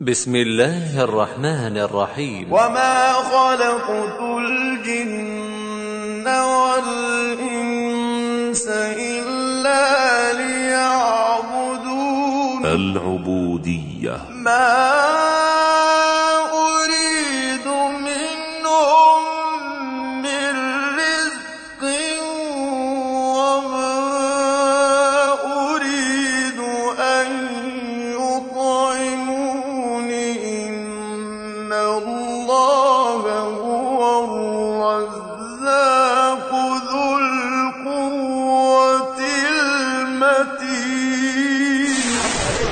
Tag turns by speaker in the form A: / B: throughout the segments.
A: بسم الله الرحمن الرحيم وما خلقت الجن والإنس إلا ليعبدون العبودية ما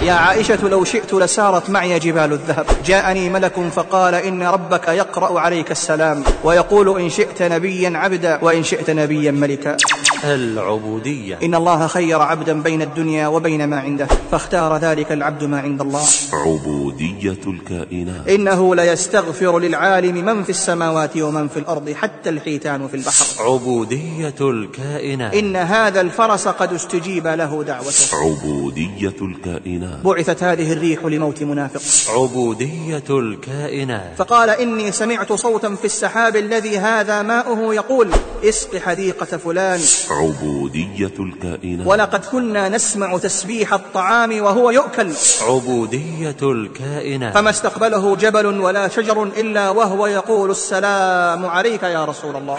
B: يا عائشة لو شئت لسارت معي جبال الذهب جاءني ملك فقال إن ربك يقرأ عليك السلام ويقول إن شئت نبيا عبدا وإن شئت نبيا ملكا
A: العبودية إن
B: الله خير عبدا بين الدنيا وبين ما عنده فاختار ذلك العبد ما عند الله
A: عبودية الكائنات
B: إنه ليستغفر للعالم من في السماوات ومن في الأرض حتى الحيتان في البحر
A: عبودية الكائنات إن
B: هذا الفرس قد استجيب له دعوته
A: عبودية الكائنات
B: بعثت هذه الريح لموت منافق
A: عبودية الكائنات
B: فقال إني سمعت صوتا في السحاب الذي هذا ماؤه يقول اسق حديقة فلان
A: عبودية الكائنات ولقد
B: كنا نسمع تسبيح الطعام وهو يؤكل
A: عبودية الكائنات فما
B: استقبله جبل ولا شجر إلا وهو يقول السلام عليك يا رسول الله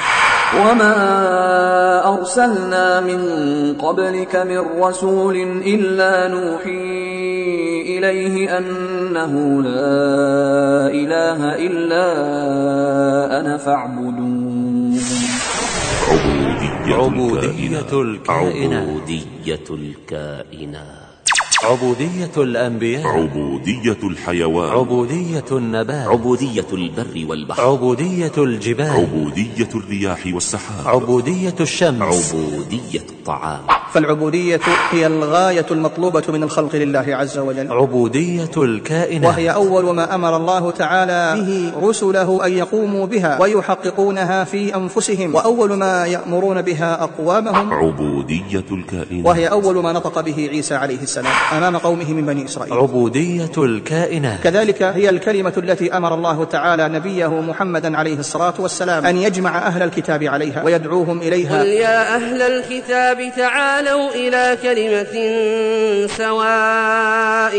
B: وما أرسلنا من قبلك من رسول إلا نوحي إليه
A: أنه لا إله إلا أنا فاعبدون عبودية الكائنات عبودية الكائنات عبودية الأنبياء عبودية الحيوان عبودية النبات عبودية البر والبحر عبودية الجبال عبودية الرياح والسحاب عبودية الشمس عبودية الطعام
B: فالعبودية هي الغاية المطلوبة من الخلق لله عز وجل
A: عبودية
B: الكائنات وهي أول ما أمر الله تعالى به رسله أن يقوموا بها ويحققونها في أنفسهم وأول ما يأمرون بها أقوامهم
A: عبودية الكائنات وهي
B: أول ما نطق به عيسى عليه السلام أمام قومه من بني إسرائيل
A: عبودية الكائنات
B: كذلك هي الكلمة التي أمر الله تعالى نبيه محمدا عليه الصلاة والسلام أن يجمع أهل الكتاب عليها ويدعوهم إليها قل يا
A: أهل الكتاب تعالوا إلى كلمة سواء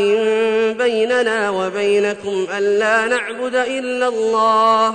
A: بيننا وبينكم ألا نعبد إلا الله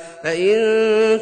A: فإن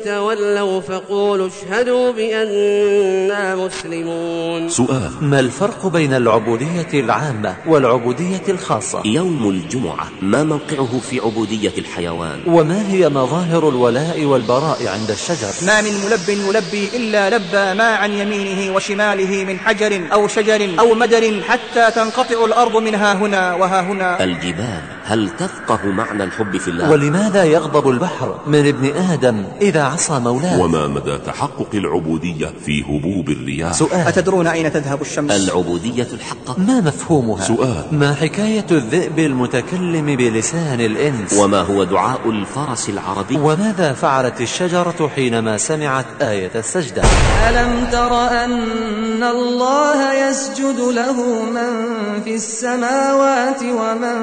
A: تولوا فقولوا اشهدوا بأننا مسلمون سؤال ما الفرق بين العبودية العامة والعبودية الخاصة؟ يوم الجمعة ما موقعه في عبودية الحيوان؟ وما هي مظاهر الولاء والبراء عند الشجر؟
B: ما من ملب يلبي إلا لبى ما عن يمينه وشماله من حجر أو شجر أو مدر حتى تنقطع الأرض منها هنا وها هنا
A: الجبال هل تفقه معنى الحب في الله؟ ولماذا يغضب البحر من ابن آدم إذا عصى مولاه وما مدى تحقق العبودية في هبوب الرياح سؤال
B: أتدرون أين تذهب الشمس؟ العبودية الحقة ما مفهومها؟ سؤال
A: ما حكاية الذئب المتكلم بلسان الإنس؟ وما هو دعاء الفرس العربي؟ وماذا فعلت الشجرة حينما سمعت آية السجدة؟ ألم تر أن الله يسجد له من في السماوات ومن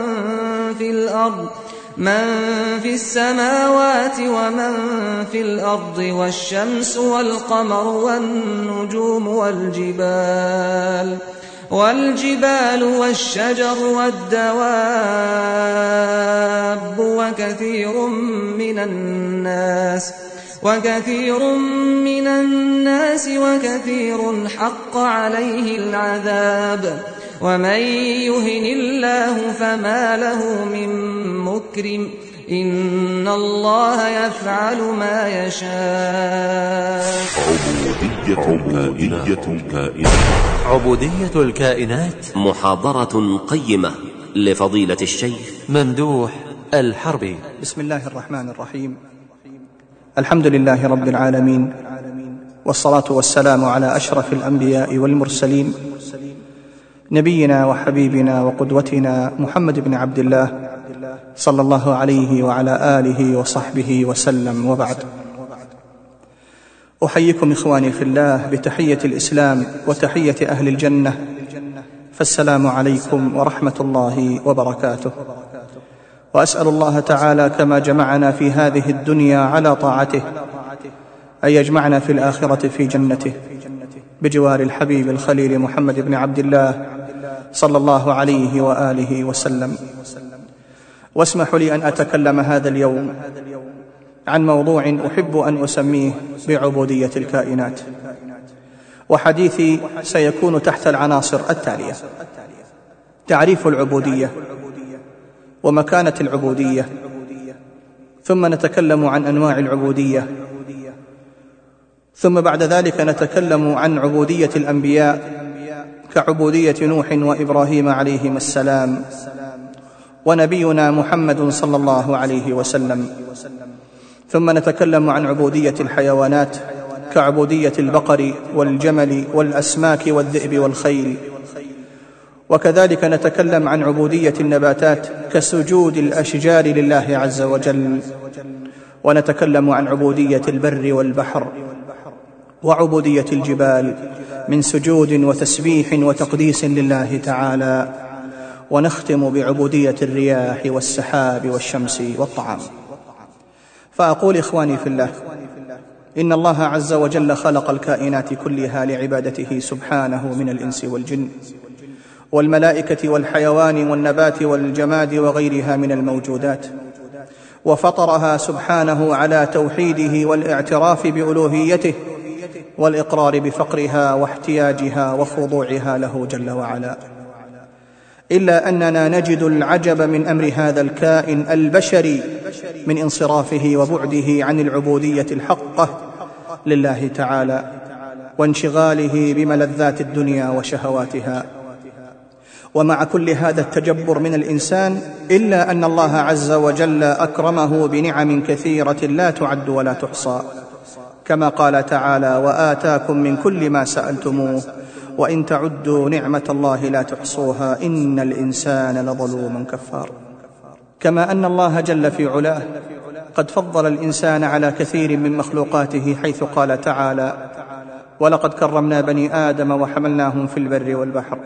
A: في الأرض من في السماوات ومن في الأرض والشمس والقمر والنجوم والجبال والجبال والشجر والدواب وكثير من الناس ۖ وكثير من الناس وكثير حق عليه العذاب ومن يهن الله فما له من مكرم إن الله يفعل ما يشاء عبودية الكائنات عبودية الكائنات محاضرة قيمة لفضيلة الشيخ ممدوح الحربي
B: بسم الله الرحمن الرحيم الحمد لله رب العالمين والصلاة والسلام على أشرف الأنبياء والمرسلين نبينا وحبيبنا وقدوتنا محمد بن عبد الله صلى الله عليه وعلى آله وصحبه وسلم وبعد أحييكم إخواني في الله بتحية الإسلام وتحية أهل الجنة فالسلام عليكم ورحمة الله وبركاته واسال الله تعالى كما جمعنا في هذه الدنيا على طاعته ان يجمعنا في الاخره في جنته بجوار الحبيب الخليل محمد بن عبد الله صلى الله عليه واله وسلم واسمحوا لي ان اتكلم هذا اليوم عن موضوع احب ان اسميه بعبوديه الكائنات وحديثي سيكون تحت العناصر التاليه تعريف العبوديه ومكانه العبوديه ثم نتكلم عن انواع العبوديه ثم بعد ذلك نتكلم عن عبوديه الانبياء كعبوديه نوح وابراهيم عليهما السلام ونبينا محمد صلى الله عليه وسلم ثم نتكلم عن عبوديه الحيوانات كعبوديه البقر والجمل والاسماك والذئب والخيل وكذلك نتكلم عن عبوديه النباتات كسجود الاشجار لله عز وجل ونتكلم عن عبوديه البر والبحر وعبوديه الجبال من سجود وتسبيح وتقديس لله تعالى ونختم بعبوديه الرياح والسحاب والشمس والطعام فاقول اخواني في الله ان الله عز وجل خلق الكائنات كلها لعبادته سبحانه من الانس والجن والملائكه والحيوان والنبات والجماد وغيرها من الموجودات وفطرها سبحانه على توحيده والاعتراف بالوهيته والاقرار بفقرها واحتياجها وخضوعها له جل وعلا الا اننا نجد العجب من امر هذا الكائن البشري من انصرافه وبعده عن العبوديه الحقه لله تعالى وانشغاله بملذات الدنيا وشهواتها ومع كل هذا التجبر من الانسان الا ان الله عز وجل اكرمه بنعم كثيره لا تعد ولا تحصى كما قال تعالى واتاكم من كل ما سالتموه وان تعدوا نعمه الله لا تحصوها ان الانسان لظلوم كفار كما ان الله جل في علاه قد فضل الانسان على كثير من مخلوقاته حيث قال تعالى ولقد كرمنا بني ادم وحملناهم في البر والبحر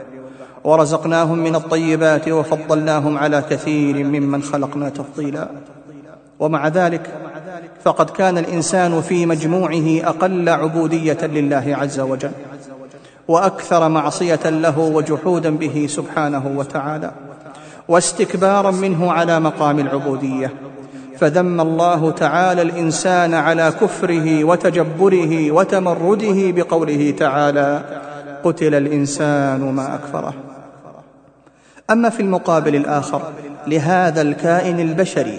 B: ورزقناهم من الطيبات وفضلناهم على كثير ممن خلقنا تفضيلا ومع ذلك فقد كان الانسان في مجموعه اقل عبوديه لله عز وجل واكثر معصيه له وجحودا به سبحانه وتعالى واستكبارا منه على مقام العبوديه فذم الله تعالى الانسان على كفره وتجبره وتمرده بقوله تعالى قتل الانسان ما اكفره أما في المقابل الآخر لهذا الكائن البشري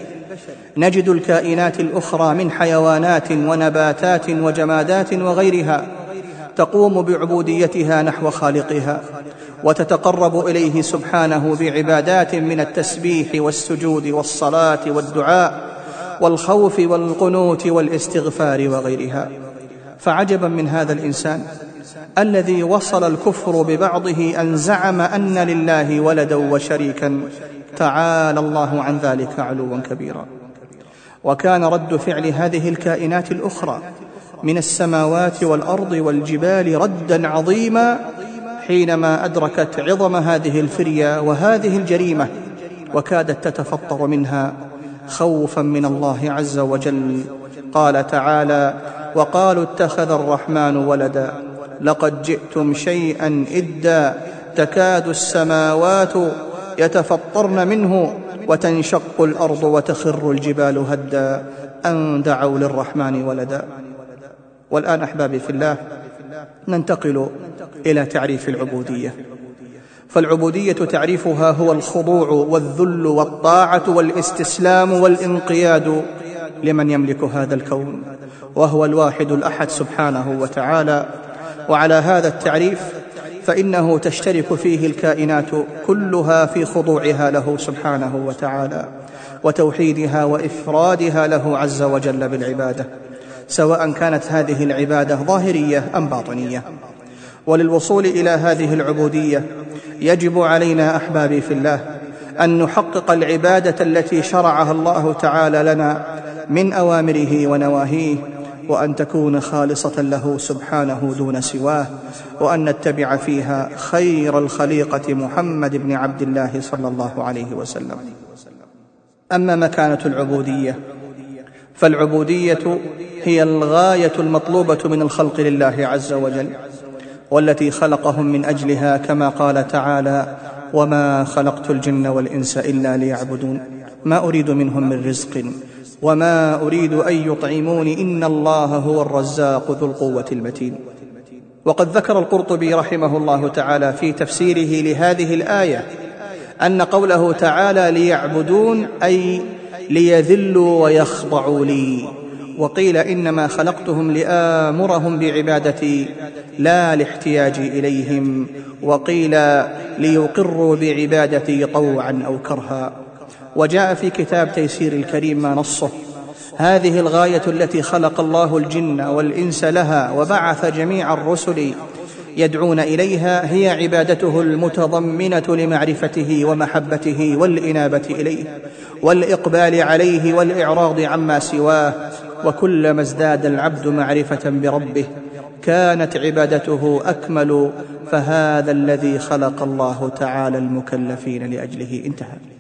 B: نجد الكائنات الأخرى من حيوانات ونباتات وجمادات وغيرها تقوم بعبوديتها نحو خالقها وتتقرب اليه سبحانه بعبادات من التسبيح والسجود والصلاه والدعاء والخوف والقنوت والاستغفار وغيرها فعجبا من هذا الانسان الذي وصل الكفر ببعضه أن زعم أن لله ولدا وشريكا تعالى الله عن ذلك علوا كبيرا وكان رد فعل هذه الكائنات الأخرى من السماوات والأرض والجبال ردا عظيما حينما أدركت عظم هذه الفرية وهذه الجريمة وكادت تتفطر منها خوفا من الله عز وجل قال تعالى وقالوا اتخذ الرحمن ولدا لقد جئتم شيئا إدا تكاد السماوات يتفطرن منه وتنشق الأرض وتخر الجبال هدا أن دعوا للرحمن ولدا والآن أحبابي في الله ننتقل إلى تعريف العبودية فالعبودية تعريفها هو الخضوع والذل والطاعة والاستسلام والانقياد لمن يملك هذا الكون وهو الواحد الأحد سبحانه وتعالى وعلى هذا التعريف فإنه تشترك فيه الكائنات كلها في خضوعها له سبحانه وتعالى وتوحيدها وإفرادها له عز وجل بالعبادة سواء كانت هذه العبادة ظاهرية أم باطنية وللوصول إلى هذه العبودية يجب علينا أحبابي في الله أن نحقق العبادة التي شرعها الله تعالى لنا من أوامره ونواهيه وان تكون خالصه له سبحانه دون سواه وان نتبع فيها خير الخليقه محمد بن عبد الله صلى الله عليه وسلم اما مكانه العبوديه فالعبوديه هي الغايه المطلوبه من الخلق لله عز وجل والتي خلقهم من اجلها كما قال تعالى وما خلقت الجن والانس الا ليعبدون ما اريد منهم من رزق وما أريد أن يطعموني إن الله هو الرزاق ذو القوة المتين وقد ذكر القرطبي رحمه الله تعالى في تفسيره لهذه الآية أن قوله تعالى ليعبدون أي ليذلوا ويخضعوا لي وقيل إنما خلقتهم لآمرهم بعبادتي لا لاحتياجي إليهم وقيل ليقروا بعبادتي طوعا أو كرها وجاء في كتاب تيسير الكريم ما نصه هذه الغايه التي خلق الله الجن والانس لها وبعث جميع الرسل يدعون اليها هي عبادته المتضمنه لمعرفته ومحبته والانابه اليه والاقبال عليه والاعراض عما سواه وكلما ازداد العبد معرفه بربه كانت عبادته اكمل فهذا الذي خلق الله تعالى المكلفين لاجله انتهى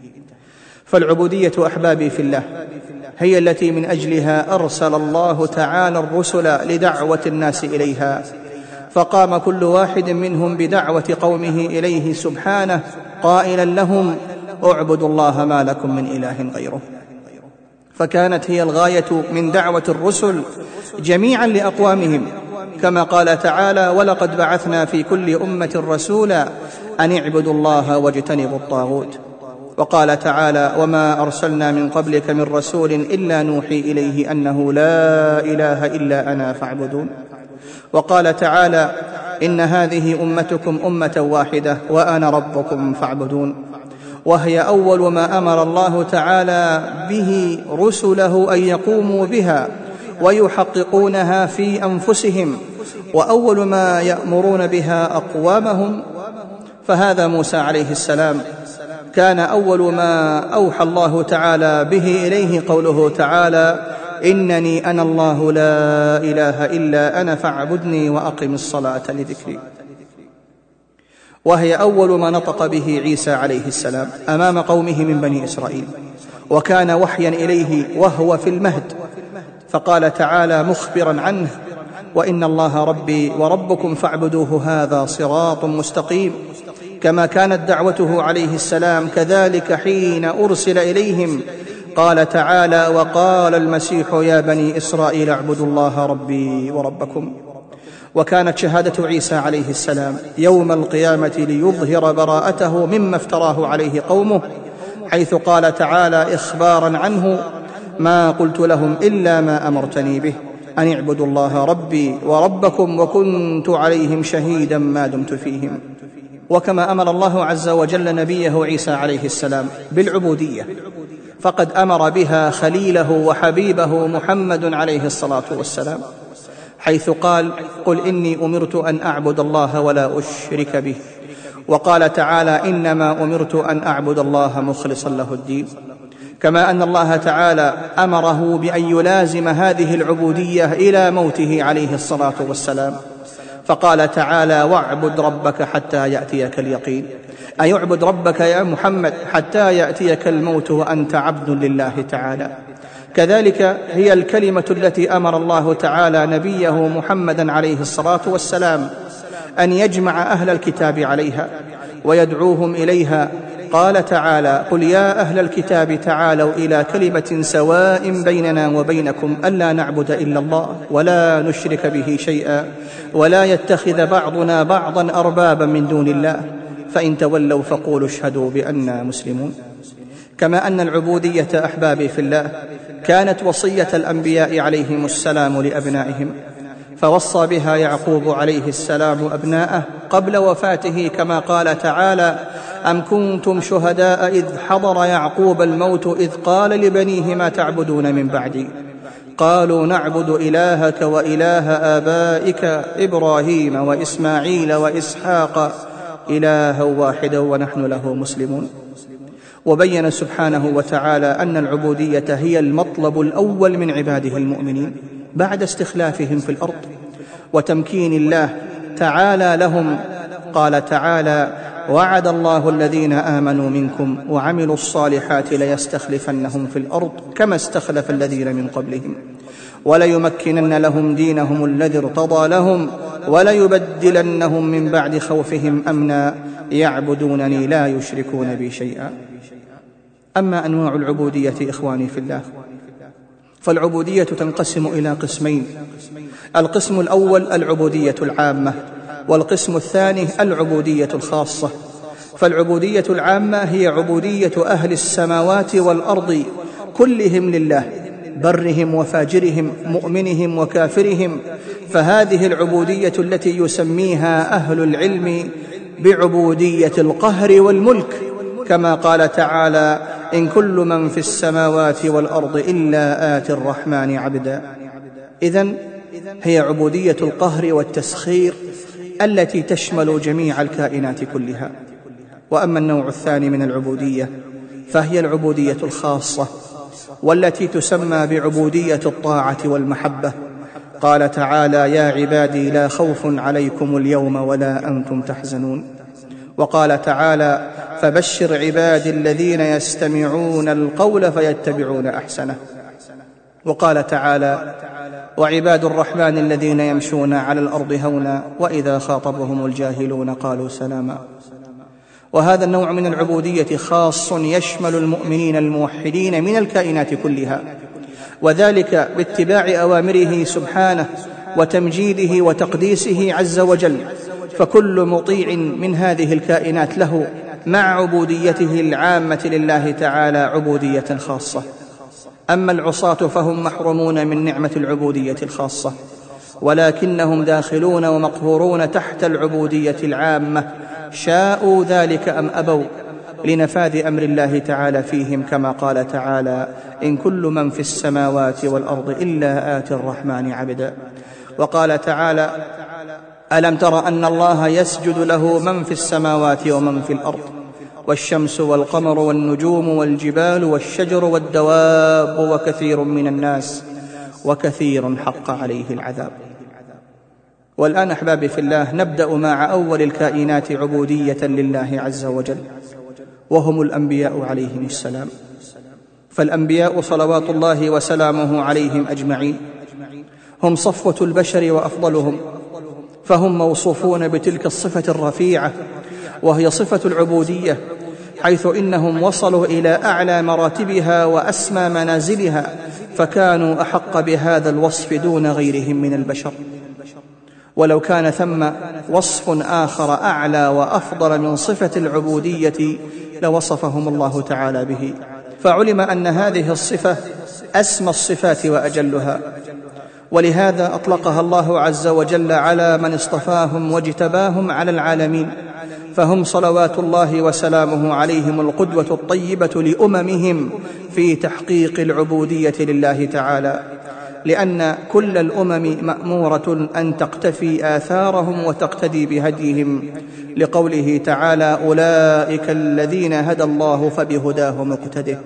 B: فالعبوديه احبابي في الله هي التي من اجلها ارسل الله تعالى الرسل لدعوه الناس اليها فقام كل واحد منهم بدعوه قومه اليه سبحانه قائلا لهم اعبدوا الله ما لكم من اله غيره فكانت هي الغايه من دعوه الرسل جميعا لاقوامهم كما قال تعالى ولقد بعثنا في كل امه رسولا ان اعبدوا الله واجتنبوا الطاغوت وقال تعالى وما ارسلنا من قبلك من رسول الا نوحي اليه انه لا اله الا انا فاعبدون وقال تعالى ان هذه امتكم امه واحده وانا ربكم فاعبدون وهي اول ما امر الله تعالى به رسله ان يقوموا بها ويحققونها في انفسهم واول ما يامرون بها اقوامهم فهذا موسى عليه السلام كان اول ما اوحى الله تعالى به اليه قوله تعالى انني انا الله لا اله الا انا فاعبدني واقم الصلاه لذكري وهي اول ما نطق به عيسى عليه السلام امام قومه من بني اسرائيل وكان وحيا اليه وهو في المهد فقال تعالى مخبرا عنه وان الله ربي وربكم فاعبدوه هذا صراط مستقيم كما كانت دعوته عليه السلام كذلك حين ارسل اليهم قال تعالى وقال المسيح يا بني اسرائيل اعبدوا الله ربي وربكم وكانت شهاده عيسى عليه السلام يوم القيامه ليظهر براءته مما افتراه عليه قومه حيث قال تعالى اخبارا عنه ما قلت لهم الا ما امرتني به ان اعبدوا الله ربي وربكم وكنت عليهم شهيدا ما دمت فيهم وكما امر الله عز وجل نبيه عيسى عليه السلام بالعبوديه فقد امر بها خليله وحبيبه محمد عليه الصلاه والسلام حيث قال قل اني امرت ان اعبد الله ولا اشرك به وقال تعالى انما امرت ان اعبد الله مخلصا له الدين كما ان الله تعالى امره بان يلازم هذه العبوديه الى موته عليه الصلاه والسلام فقال تعالى واعبد ربك حتى ياتيك اليقين اي اعبد ربك يا محمد حتى ياتيك الموت وانت عبد لله تعالى كذلك هي الكلمه التي امر الله تعالى نبيه محمدا عليه الصلاه والسلام ان يجمع اهل الكتاب عليها ويدعوهم اليها قال تعالى قل يا أهل الكتاب تعالوا إلى كلمة سواء بيننا وبينكم ألا نعبد إلا الله ولا نشرك به شيئا ولا يتخذ بعضنا بعضا أربابا من دون الله فإن تولوا فقولوا اشهدوا بأننا مسلمون كما أن العبودية أحبابي في الله كانت وصية الأنبياء عليهم السلام لأبنائهم فوصى بها يعقوب عليه السلام ابناءه قبل وفاته كما قال تعالى ام كنتم شهداء اذ حضر يعقوب الموت اذ قال لبنيه ما تعبدون من بعدي قالوا نعبد الهك واله ابائك ابراهيم واسماعيل واسحاق الها واحدا ونحن له مسلمون وبين سبحانه وتعالى ان العبوديه هي المطلب الاول من عباده المؤمنين بعد استخلافهم في الارض وتمكين الله تعالى لهم قال تعالى وعد الله الذين امنوا منكم وعملوا الصالحات ليستخلفنهم في الارض كما استخلف الذين من قبلهم وليمكنن لهم دينهم الذي ارتضى لهم وليبدلنهم من بعد خوفهم امنا يعبدونني لا يشركون بي شيئا اما انواع العبوديه اخواني في الله فالعبودية تنقسم إلى قسمين القسم الأول العبودية العامة والقسم الثاني العبودية الخاصة فالعبودية العامة هي عبودية أهل السماوات والأرض كلهم لله برهم وفاجرهم مؤمنهم وكافرهم فهذه العبودية التي يسميها أهل العلم بعبودية القهر والملك كما قال تعالى ان كل من في السماوات والارض الا اتي الرحمن عبدا اذا هي عبوديه القهر والتسخير التي تشمل جميع الكائنات كلها واما النوع الثاني من العبوديه فهي العبوديه الخاصه والتي تسمى بعبوديه الطاعه والمحبه قال تعالى يا عبادي لا خوف عليكم اليوم ولا انتم تحزنون وقال تعالى فبشر عبادي الذين يستمعون القول فيتبعون احسنه وقال تعالى وعباد الرحمن الذين يمشون على الارض هونا واذا خاطبهم الجاهلون قالوا سلاما وهذا النوع من العبوديه خاص يشمل المؤمنين الموحدين من الكائنات كلها وذلك باتباع اوامره سبحانه وتمجيده وتقديسه عز وجل فكل مطيع من هذه الكائنات له مع عبوديته العامه لله تعالى عبوديه خاصه اما العصاه فهم محرومون من نعمه العبوديه الخاصه ولكنهم داخلون ومقهورون تحت العبوديه العامه شاءوا ذلك ام ابوا لنفاذ امر الله تعالى فيهم كما قال تعالى ان كل من في السماوات والارض الا اتي الرحمن عبدا وقال تعالى الم تر ان الله يسجد له من في السماوات ومن في الارض والشمس والقمر والنجوم والجبال والشجر والدواب وكثير من الناس وكثير حق عليه العذاب والان احبابي في الله نبدا مع اول الكائنات عبوديه لله عز وجل وهم الانبياء عليهم السلام فالانبياء صلوات الله وسلامه عليهم اجمعين هم صفوه البشر وافضلهم فهم موصوفون بتلك الصفة الرفيعة وهي صفة العبودية حيث إنهم وصلوا إلى أعلى مراتبها وأسمى منازلها فكانوا أحق بهذا الوصف دون غيرهم من البشر ولو كان ثم وصف آخر أعلى وأفضل من صفة العبودية لوصفهم الله تعالى به فعلم أن هذه الصفة أسمى الصفات وأجلها ولهذا اطلقها الله عز وجل على من اصطفاهم واجتباهم على العالمين فهم صلوات الله وسلامه عليهم القدوه الطيبه لاممهم في تحقيق العبوديه لله تعالى لان كل الامم ماموره ان تقتفي اثارهم وتقتدي بهديهم لقوله تعالى اولئك الذين هدى الله فبهداه مقتده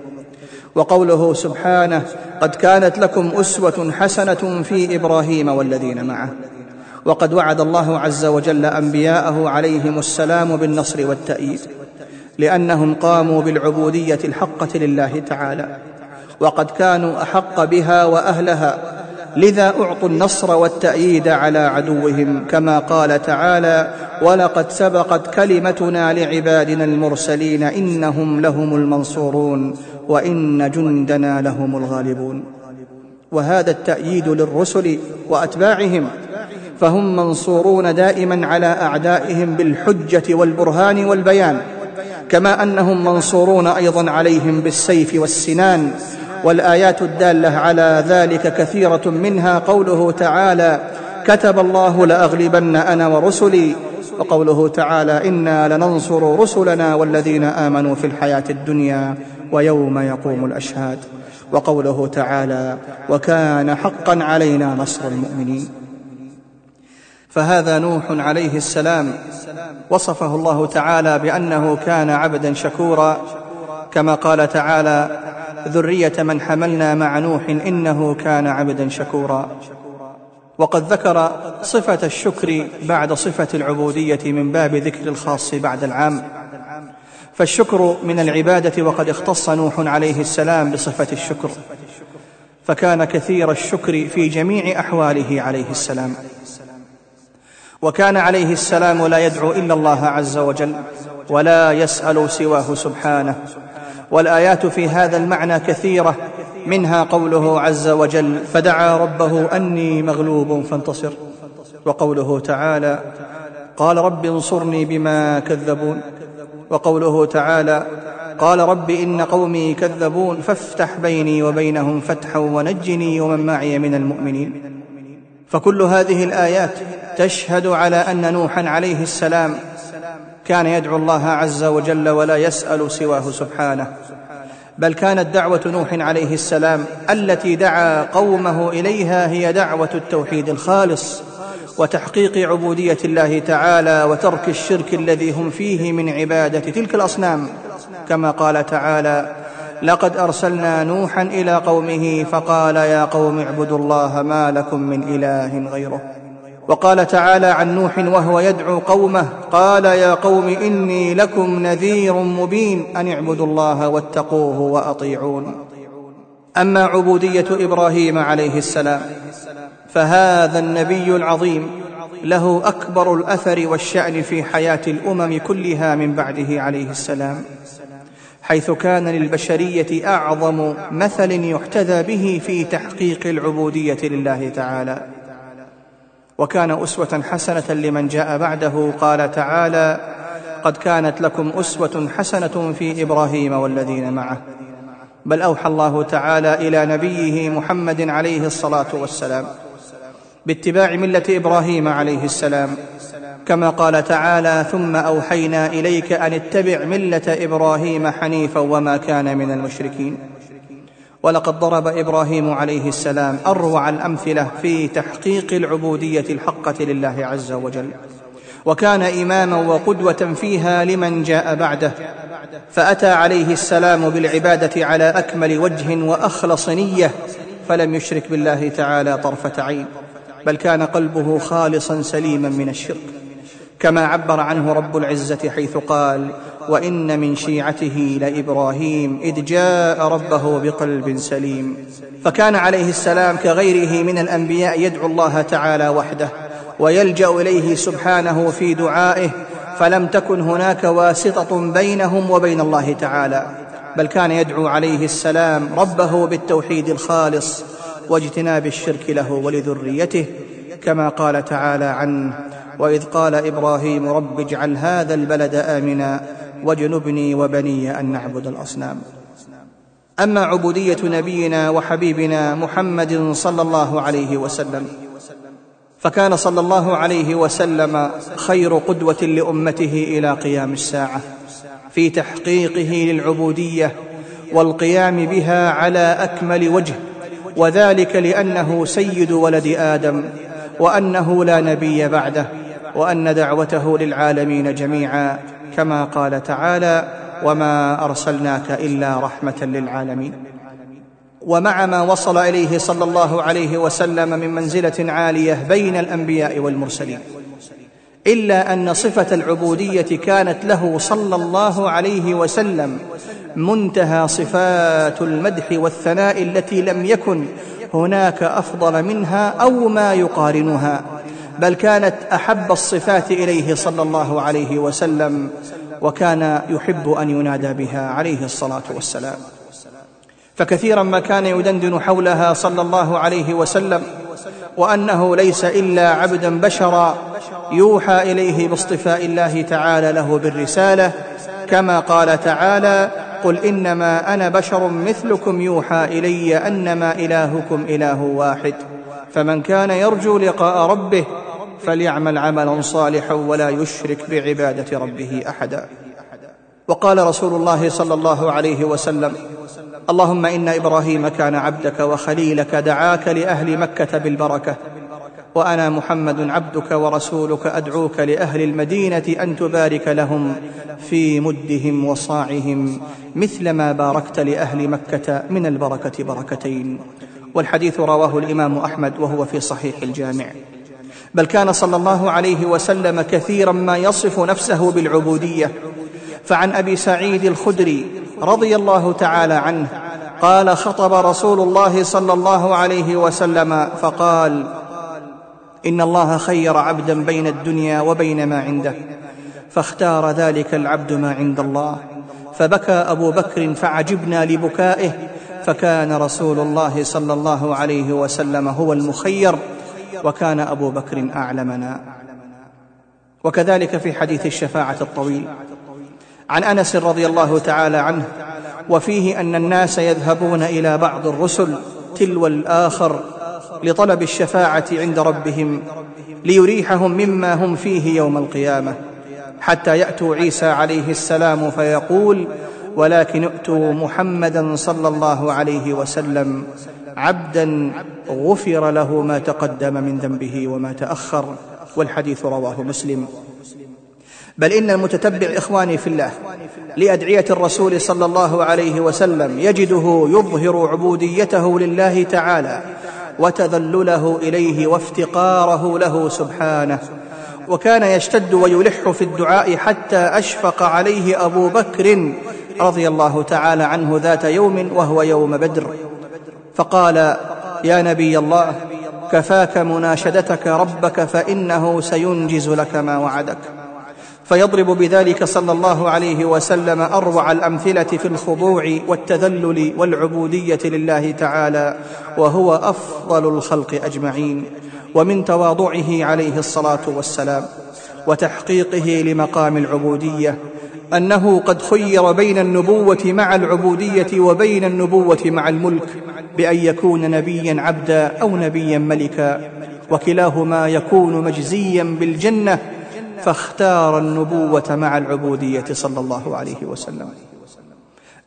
B: وقوله سبحانه قد كانت لكم اسوه حسنه في ابراهيم والذين معه وقد وعد الله عز وجل انبياءه عليهم السلام بالنصر والتاييد لانهم قاموا بالعبوديه الحقه لله تعالى وقد كانوا احق بها واهلها لذا اعطوا النصر والتاييد على عدوهم كما قال تعالى ولقد سبقت كلمتنا لعبادنا المرسلين انهم لهم المنصورون وان جندنا لهم الغالبون وهذا التاييد للرسل واتباعهم فهم منصورون دائما على اعدائهم بالحجه والبرهان والبيان كما انهم منصورون ايضا عليهم بالسيف والسنان والايات الداله على ذلك كثيره منها قوله تعالى كتب الله لاغلبن انا ورسلي وقوله تعالى انا لننصر رسلنا والذين امنوا في الحياه الدنيا ويوم يقوم الأشهاد وقوله تعالى وكان حقا علينا نصر المؤمنين فهذا نوح عليه السلام وصفه الله تعالى بأنه كان عبدا شكورا كما قال تعالى ذرية من حملنا مع نوح إنه كان عبدا شكورا وقد ذكر صفة الشكر بعد صفة العبودية من باب ذكر الخاص بعد العام فالشكر من العباده وقد اختص نوح عليه السلام بصفه الشكر فكان كثير الشكر في جميع احواله عليه السلام وكان عليه السلام لا يدعو الا الله عز وجل ولا يسال سواه سبحانه والايات في هذا المعنى كثيره منها قوله عز وجل فدعا ربه اني مغلوب فانتصر وقوله تعالى قال رب انصرني بما كذبون وقوله تعالى قال رب إن قومي كذبون فافتح بيني وبينهم فتحا ونجني ومن معي من المؤمنين فكل هذه الآيات تشهد على أن نوحا عليه السلام كان يدعو الله عز وجل ولا يسأل سواه سبحانه بل كانت دعوة نوح عليه السلام التي دعا قومه إليها هي دعوة التوحيد الخالص وتحقيق عبوديه الله تعالى وترك الشرك الذي هم فيه من عباده تلك الاصنام كما قال تعالى لقد ارسلنا نوحا الى قومه فقال يا قوم اعبدوا الله ما لكم من اله غيره وقال تعالى عن نوح وهو يدعو قومه قال يا قوم اني لكم نذير مبين ان اعبدوا الله واتقوه واطيعون اما عبوديه ابراهيم عليه السلام فهذا النبي العظيم له اكبر الاثر والشان في حياه الامم كلها من بعده عليه السلام حيث كان للبشريه اعظم مثل يحتذى به في تحقيق العبوديه لله تعالى وكان اسوه حسنه لمن جاء بعده قال تعالى قد كانت لكم اسوه حسنه في ابراهيم والذين معه بل اوحى الله تعالى الى نبيه محمد عليه الصلاه والسلام باتباع مله ابراهيم عليه السلام كما قال تعالى ثم اوحينا اليك ان اتبع مله ابراهيم حنيفا وما كان من المشركين ولقد ضرب ابراهيم عليه السلام اروع الامثله في تحقيق العبوديه الحقه لله عز وجل وكان اماما وقدوه فيها لمن جاء بعده فاتى عليه السلام بالعباده على اكمل وجه واخلص نيه فلم يشرك بالله تعالى طرفه عين بل كان قلبه خالصا سليما من الشرك كما عبر عنه رب العزه حيث قال وان من شيعته لابراهيم اذ جاء ربه بقلب سليم فكان عليه السلام كغيره من الانبياء يدعو الله تعالى وحده ويلجا اليه سبحانه في دعائه فلم تكن هناك واسطه بينهم وبين الله تعالى بل كان يدعو عليه السلام ربه بالتوحيد الخالص واجتناب الشرك له ولذريته كما قال تعالى عنه واذ قال ابراهيم رب اجعل هذا البلد امنا واجنبني وبني ان نعبد الاصنام اما عبوديه نبينا وحبيبنا محمد صلى الله عليه وسلم فكان صلى الله عليه وسلم خير قدوه لامته الى قيام الساعه في تحقيقه للعبوديه والقيام بها على اكمل وجه وذلك لانه سيد ولد ادم وانه لا نبي بعده وان دعوته للعالمين جميعا كما قال تعالى وما ارسلناك الا رحمه للعالمين ومع ما وصل اليه صلى الله عليه وسلم من منزله عاليه بين الانبياء والمرسلين الا ان صفه العبوديه كانت له صلى الله عليه وسلم منتهى صفات المدح والثناء التي لم يكن هناك افضل منها او ما يقارنها بل كانت احب الصفات اليه صلى الله عليه وسلم وكان يحب ان ينادى بها عليه الصلاه والسلام فكثيرا ما كان يدندن حولها صلى الله عليه وسلم وانه ليس الا عبدا بشرا يوحى اليه باصطفاء الله تعالى له بالرساله كما قال تعالى قل انما انا بشر مثلكم يوحى الي انما الهكم اله واحد فمن كان يرجو لقاء ربه فليعمل عملا صالحا ولا يشرك بعباده ربه احدا وقال رسول الله صلى الله عليه وسلم اللهم ان ابراهيم كان عبدك وخليلك دعاك لاهل مكه بالبركه وانا محمد عبدك ورسولك ادعوك لاهل المدينه ان تبارك لهم في مدهم وصاعهم مثل ما باركت لاهل مكه من البركه بركتين والحديث رواه الامام احمد وهو في صحيح الجامع بل كان صلى الله عليه وسلم كثيرا ما يصف نفسه بالعبوديه فعن ابي سعيد الخدري رضي الله تعالى عنه قال خطب رسول الله صلى الله عليه وسلم فقال ان الله خير عبدا بين الدنيا وبين ما عنده فاختار ذلك العبد ما عند الله فبكى ابو بكر فعجبنا لبكائه فكان رسول الله صلى الله عليه وسلم هو المخير وكان ابو بكر اعلمنا وكذلك في حديث الشفاعه الطويل عن انس رضي الله تعالى عنه وفيه ان الناس يذهبون الى بعض الرسل تلو الاخر لطلب الشفاعه عند ربهم ليريحهم مما هم فيه يوم القيامه حتى ياتوا عيسى عليه السلام فيقول ولكن ائتوا محمدا صلى الله عليه وسلم عبدا غفر له ما تقدم من ذنبه وما تاخر والحديث رواه مسلم بل ان المتتبع اخواني في الله لادعيه الرسول صلى الله عليه وسلم يجده يظهر عبوديته لله تعالى وتذلله اليه وافتقاره له سبحانه وكان يشتد ويلح في الدعاء حتى اشفق عليه ابو بكر رضي الله تعالى عنه ذات يوم وهو يوم بدر فقال يا نبي الله كفاك مناشدتك ربك فانه سينجز لك ما وعدك فيضرب بذلك صلى الله عليه وسلم اروع الامثله في الخضوع والتذلل والعبوديه لله تعالى وهو افضل الخلق اجمعين ومن تواضعه عليه الصلاه والسلام وتحقيقه لمقام العبوديه انه قد خير بين النبوه مع العبوديه وبين النبوه مع الملك بان يكون نبيا عبدا او نبيا ملكا وكلاهما يكون مجزيا بالجنه فاختار النبوة مع العبودية صلى الله عليه وسلم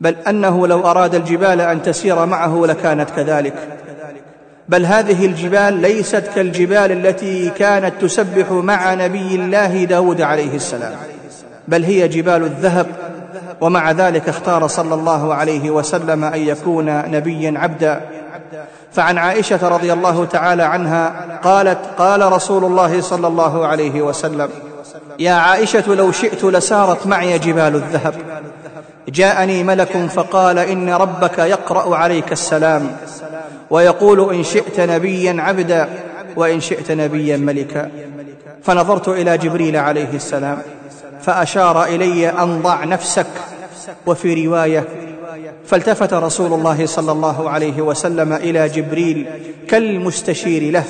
B: بل أنه لو أراد الجبال أن تسير معه لكانت كذلك بل هذه الجبال ليست كالجبال التي كانت تسبح مع نبي الله داود عليه السلام بل هي جبال الذهب ومع ذلك اختار صلى الله عليه وسلم أن يكون نبيا عبدا فعن عائشة رضي الله تعالى عنها قالت قال رسول الله صلى الله عليه وسلم يا عائشة لو شئت لسارت معي جبال الذهب جاءني ملك فقال إن ربك يقرأ عليك السلام ويقول إن شئت نبيا عبدا وإن شئت نبيا ملكا فنظرت إلى جبريل عليه السلام فأشار إلي أن ضع نفسك وفي رواية فالتفت رسول الله صلى الله عليه وسلم إلى جبريل كالمستشير له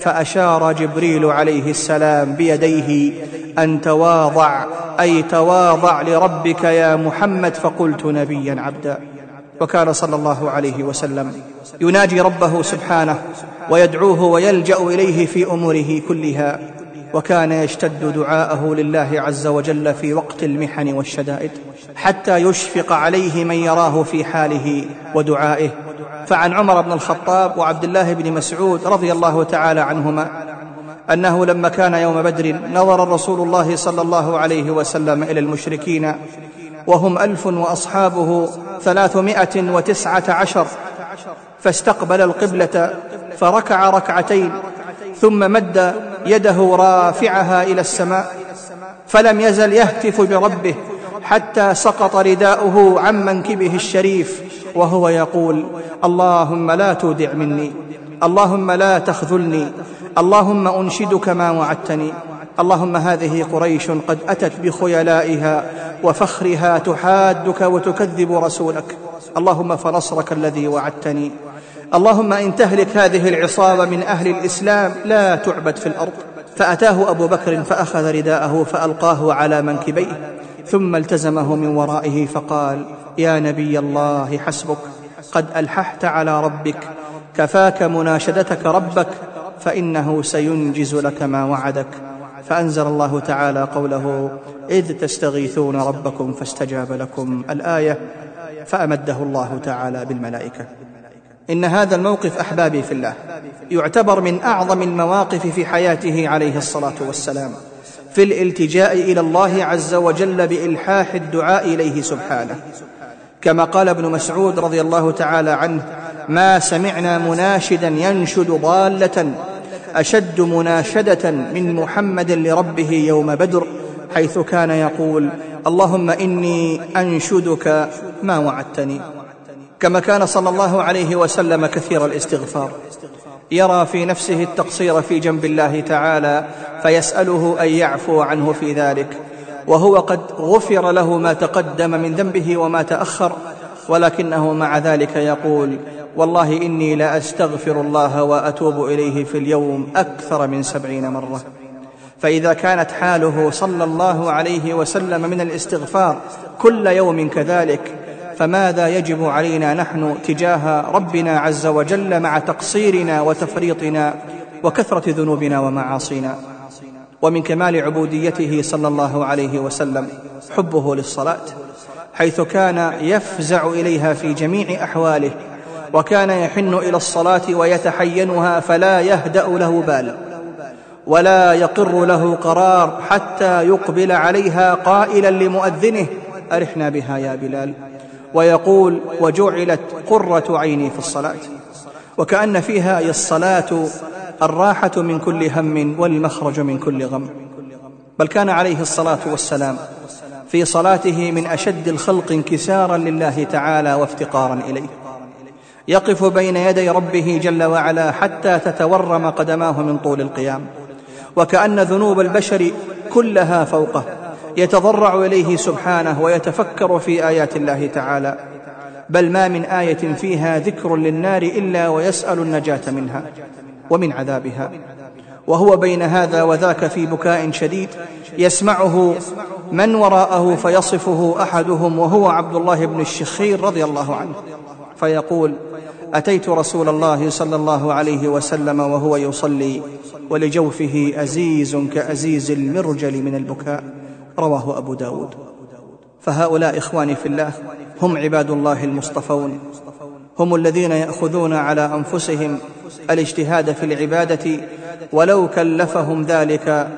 B: فاشار جبريل عليه السلام بيديه ان تواضع اي تواضع لربك يا محمد فقلت نبيا عبدا وكان صلى الله عليه وسلم يناجي ربه سبحانه ويدعوه ويلجا اليه في اموره كلها وكان يشتد دعاءه لله عز وجل في وقت المحن والشدائد حتى يشفق عليه من يراه في حاله ودعائه فعن عمر بن الخطاب وعبد الله بن مسعود رضي الله تعالى عنهما انه لما كان يوم بدر نظر رسول الله صلى الله عليه وسلم الى المشركين وهم الف واصحابه ثلاثمائه وتسعه عشر فاستقبل القبله فركع ركعتين ثم مد يده رافعها الى السماء فلم يزل يهتف بربه حتى سقط رداؤه عن منكبه الشريف وهو يقول اللهم لا تودع مني اللهم لا تخذلني اللهم انشدك ما وعدتني اللهم هذه قريش قد اتت بخيلائها وفخرها تحادك وتكذب رسولك اللهم فنصرك الذي وعدتني اللهم ان تهلك هذه العصابه من اهل الاسلام لا تعبد في الارض فاتاه ابو بكر فاخذ رداءه فالقاه على منكبيه ثم التزمه من ورائه فقال يا نبي الله حسبك قد الححت على ربك كفاك مناشدتك ربك فانه سينجز لك ما وعدك فانزل الله تعالى قوله اذ تستغيثون ربكم فاستجاب لكم الايه فامده الله تعالى بالملائكه ان هذا الموقف احبابي في الله يعتبر من اعظم المواقف في حياته عليه الصلاه والسلام في الالتجاء الى الله عز وجل بالحاح الدعاء اليه سبحانه كما قال ابن مسعود رضي الله تعالى عنه ما سمعنا مناشدا ينشد ضاله اشد مناشده من محمد لربه يوم بدر حيث كان يقول اللهم اني انشدك ما وعدتني كما كان صلى الله عليه وسلم كثير الاستغفار يرى في نفسه التقصير في جنب الله تعالى فيساله ان يعفو عنه في ذلك وهو قد غفر له ما تقدم من ذنبه وما تاخر ولكنه مع ذلك يقول والله اني لاستغفر الله واتوب اليه في اليوم اكثر من سبعين مره فاذا كانت حاله صلى الله عليه وسلم من الاستغفار كل يوم كذلك فماذا يجب علينا نحن تجاه ربنا عز وجل مع تقصيرنا وتفريطنا وكثرة ذنوبنا ومعاصينا ومن كمال عبوديته صلى الله عليه وسلم حبه للصلاة حيث كان يفزع إليها في جميع أحواله وكان يحن إلى الصلاة ويتحينها فلا يهدأ له بال ولا يقر له قرار حتى يقبل عليها قائلا لمؤذنه أرحنا بها يا بلال ويقول وجعلت قرة عيني في الصلاة وكأن فيها أي الصلاة الراحة من كل هم والمخرج من كل غم بل كان عليه الصلاة والسلام في صلاته من أشد الخلق انكسارا لله تعالى وافتقارا إليه يقف بين يدي ربه جل وعلا حتى تتورم قدماه من طول القيام وكأن ذنوب البشر كلها فوقه يتضرع اليه سبحانه ويتفكر في ايات الله تعالى بل ما من ايه فيها ذكر للنار الا ويسال النجاه منها ومن عذابها وهو بين هذا وذاك في بكاء شديد يسمعه من وراءه فيصفه احدهم وهو عبد الله بن الشخير رضي الله عنه فيقول اتيت رسول الله صلى الله عليه وسلم وهو يصلي ولجوفه ازيز كازيز المرجل من البكاء رواه أبو داود فهؤلاء إخواني في الله هم عباد الله المصطفون هم الذين يأخذون على أنفسهم الاجتهاد في العبادة ولو كلفهم ذلك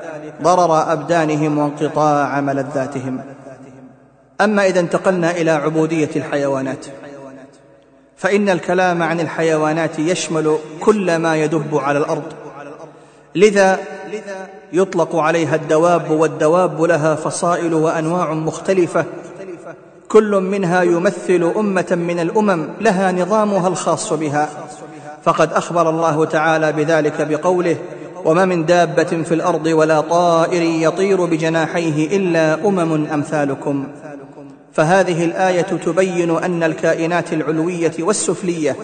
B: ضرر أبدانهم وانقطاع ملذاتهم أما إذا انتقلنا إلى عبودية الحيوانات فإن الكلام عن الحيوانات يشمل كل ما يدب على الأرض لذا يطلق عليها الدواب والدواب لها فصائل وانواع مختلفه كل منها يمثل امه من الامم لها نظامها الخاص بها فقد اخبر الله تعالى بذلك بقوله وما من دابه في الارض ولا طائر يطير بجناحيه الا امم امثالكم فهذه الايه تبين ان الكائنات العلويه والسفليه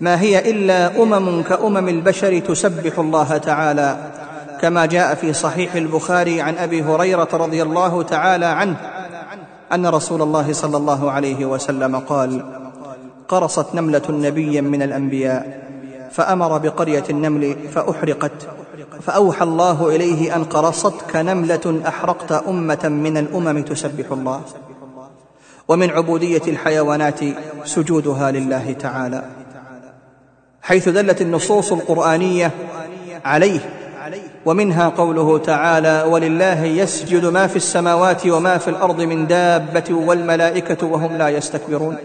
B: ما هي الا امم كامم البشر تسبح الله تعالى كما جاء في صحيح البخاري عن ابي هريره رضي الله تعالى عنه ان رسول الله صلى الله عليه وسلم قال قرصت نمله نبيا من الانبياء فامر بقريه النمل فاحرقت فاوحى الله اليه ان قرصتك نمله احرقت امه من الامم تسبح الله ومن عبوديه الحيوانات سجودها لله تعالى حيث دلت النصوص القرانيه عليه ومنها قوله تعالى ولله يسجد ما في السماوات وما في الارض من دابه والملائكه وهم لا يستكبرون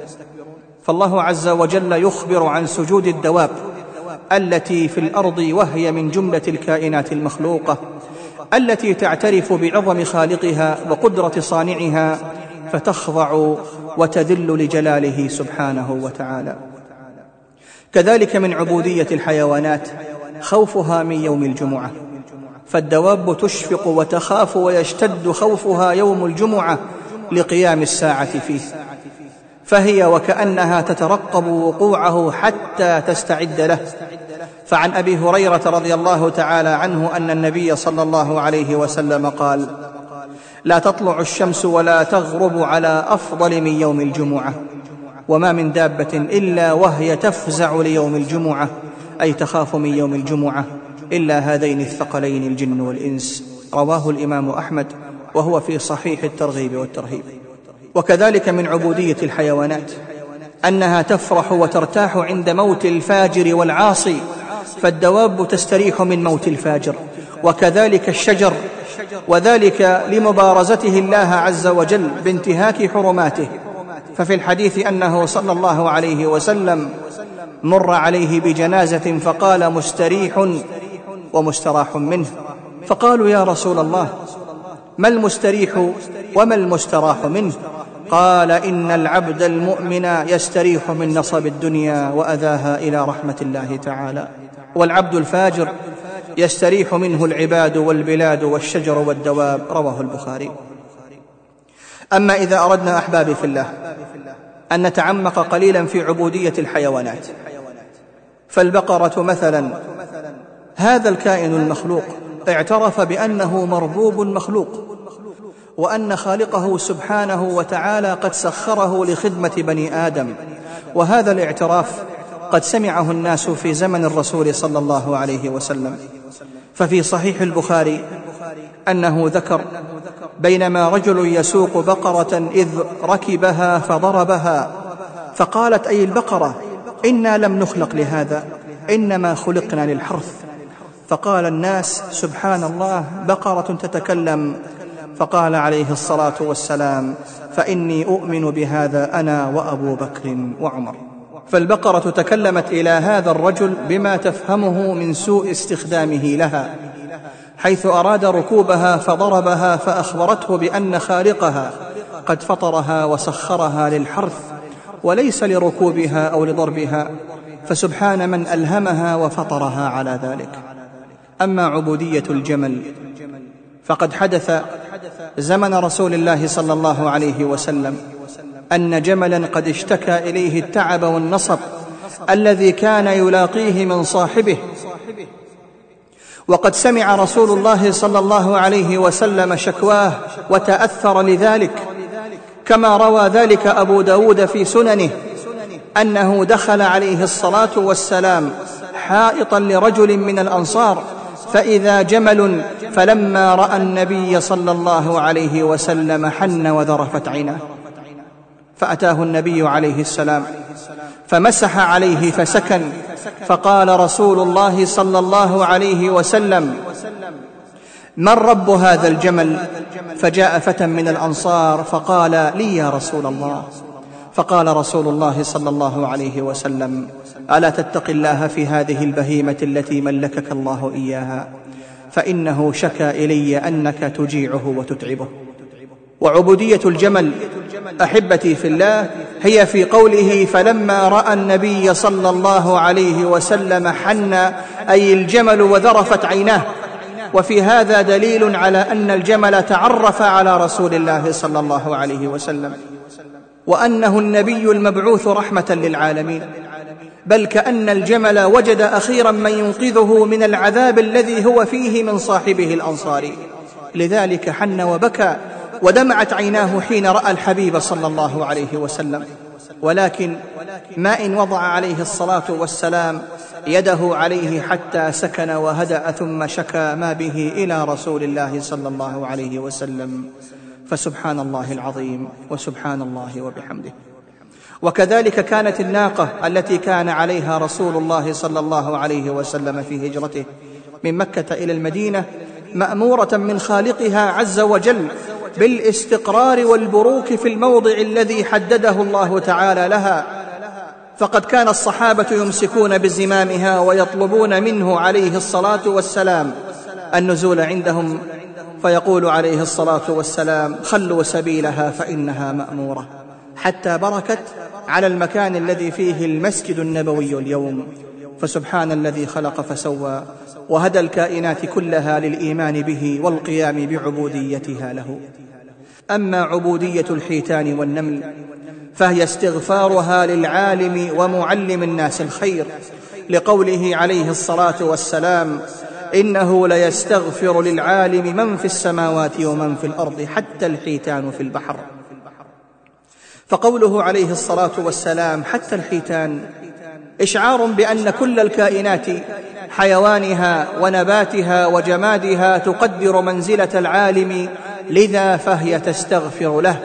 B: فالله عز وجل يخبر عن سجود الدواب التي في الارض وهي من جمله الكائنات المخلوقه التي تعترف بعظم خالقها وقدره صانعها فتخضع وتذل لجلاله سبحانه وتعالى كذلك من عبوديه الحيوانات خوفها من يوم الجمعه فالدواب تشفق وتخاف ويشتد خوفها يوم الجمعه لقيام الساعه فيه فهي وكانها تترقب وقوعه حتى تستعد له فعن ابي هريره رضي الله تعالى عنه ان النبي صلى الله عليه وسلم قال لا تطلع الشمس ولا تغرب على افضل من يوم الجمعه وما من دابه الا وهي تفزع ليوم الجمعه اي تخاف من يوم الجمعه إلا هذين الثقلين الجن والإنس رواه الإمام أحمد وهو في صحيح الترغيب والترهيب وكذلك من عبودية الحيوانات أنها تفرح وترتاح عند موت الفاجر والعاصي فالدواب تستريح من موت الفاجر وكذلك الشجر وذلك لمبارزته الله عز وجل بانتهاك حرماته ففي الحديث أنه صلى الله عليه وسلم مر عليه بجنازة فقال مستريح ومستراح منه فقالوا يا رسول الله ما المستريح وما المستراح منه قال إن العبد المؤمن يستريح من نصب الدنيا وأذاها إلى رحمة الله تعالى والعبد الفاجر يستريح منه العباد والبلاد والشجر والدواب رواه البخاري أما إذا أردنا أحبابي في الله أن نتعمق قليلا في عبودية الحيوانات فالبقرة مثلا هذا الكائن المخلوق اعترف بأنه مربوب مخلوق وأن خالقه سبحانه وتعالى قد سخره لخدمة بني آدم وهذا الاعتراف قد سمعه الناس في زمن الرسول صلى الله عليه وسلم ففي صحيح البخاري أنه ذكر بينما رجل يسوق بقرة إذ ركبها فضربها فقالت أي البقرة إنا لم نخلق لهذا إنما خلقنا للحرث فقال الناس سبحان الله بقرة تتكلم فقال عليه الصلاة والسلام فإني أؤمن بهذا أنا وأبو بكر وعمر فالبقرة تكلمت إلى هذا الرجل بما تفهمه من سوء استخدامه لها حيث أراد ركوبها فضربها فأخبرته بأن خالقها قد فطرها وسخرها للحرث وليس لركوبها أو لضربها فسبحان من ألهمها وفطرها على ذلك أما عبودية الجمل فقد حدث زمن رسول الله صلى الله عليه وسلم أن جملا قد اشتكى إليه التعب والنصب الذي كان يلاقيه من صاحبه وقد سمع رسول الله صلى الله عليه وسلم شكواه وتأثر لذلك كما روى ذلك أبو داود في سننه أنه دخل عليه الصلاة والسلام حائطا لرجل من الأنصار فإذا جمل فلما رأى النبي صلى الله عليه وسلم حن وذرفت عيناه فأتاه النبي عليه السلام فمسح عليه فسكن فقال رسول الله صلى الله عليه وسلم من رب هذا الجمل فجاء فتى من الأنصار فقال لي يا رسول الله فقال رسول الله صلى الله عليه وسلم الا تتق الله في هذه البهيمه التي ملكك الله اياها فانه شكا الي انك تجيعه وتتعبه وعبوديه الجمل احبتي في الله هي في قوله فلما راى النبي صلى الله عليه وسلم حنى اي الجمل وذرفت عيناه وفي هذا دليل على ان الجمل تعرف على رسول الله صلى الله عليه وسلم وانه النبي المبعوث رحمه للعالمين بل كان الجمل وجد اخيرا من ينقذه من العذاب الذي هو فيه من صاحبه الانصاري لذلك حن وبكى ودمعت عيناه حين راى الحبيب صلى الله عليه وسلم ولكن ما ان وضع عليه الصلاه والسلام يده عليه حتى سكن وهدا ثم شكا ما به الى رسول الله صلى الله عليه وسلم فسبحان الله العظيم وسبحان الله وبحمده وكذلك كانت الناقة التي كان عليها رسول الله صلى الله عليه وسلم في هجرته من مكة إلى المدينة مأمورة من خالقها عز وجل بالاستقرار والبروك في الموضع الذي حدده الله تعالى لها فقد كان الصحابة يمسكون بزمامها ويطلبون منه عليه الصلاة والسلام النزول عندهم فيقول عليه الصلاة والسلام خلوا سبيلها فإنها مأمورة حتى بركت على المكان الذي فيه المسجد النبوي اليوم فسبحان الذي خلق فسوى وهدى الكائنات كلها للإيمان به والقيام بعبوديتها له أما عبودية الحيتان والنمل فهي استغفارها للعالم ومعلم الناس الخير لقوله عليه الصلاة والسلام إنه ليستغفر للعالم من في السماوات ومن في الأرض حتى الحيتان في البحر فقوله عليه الصلاة والسلام حتى الحيتان إشعار بأن كل الكائنات حيوانها ونباتها وجمادها تقدر منزلة العالم لذا فهي تستغفر له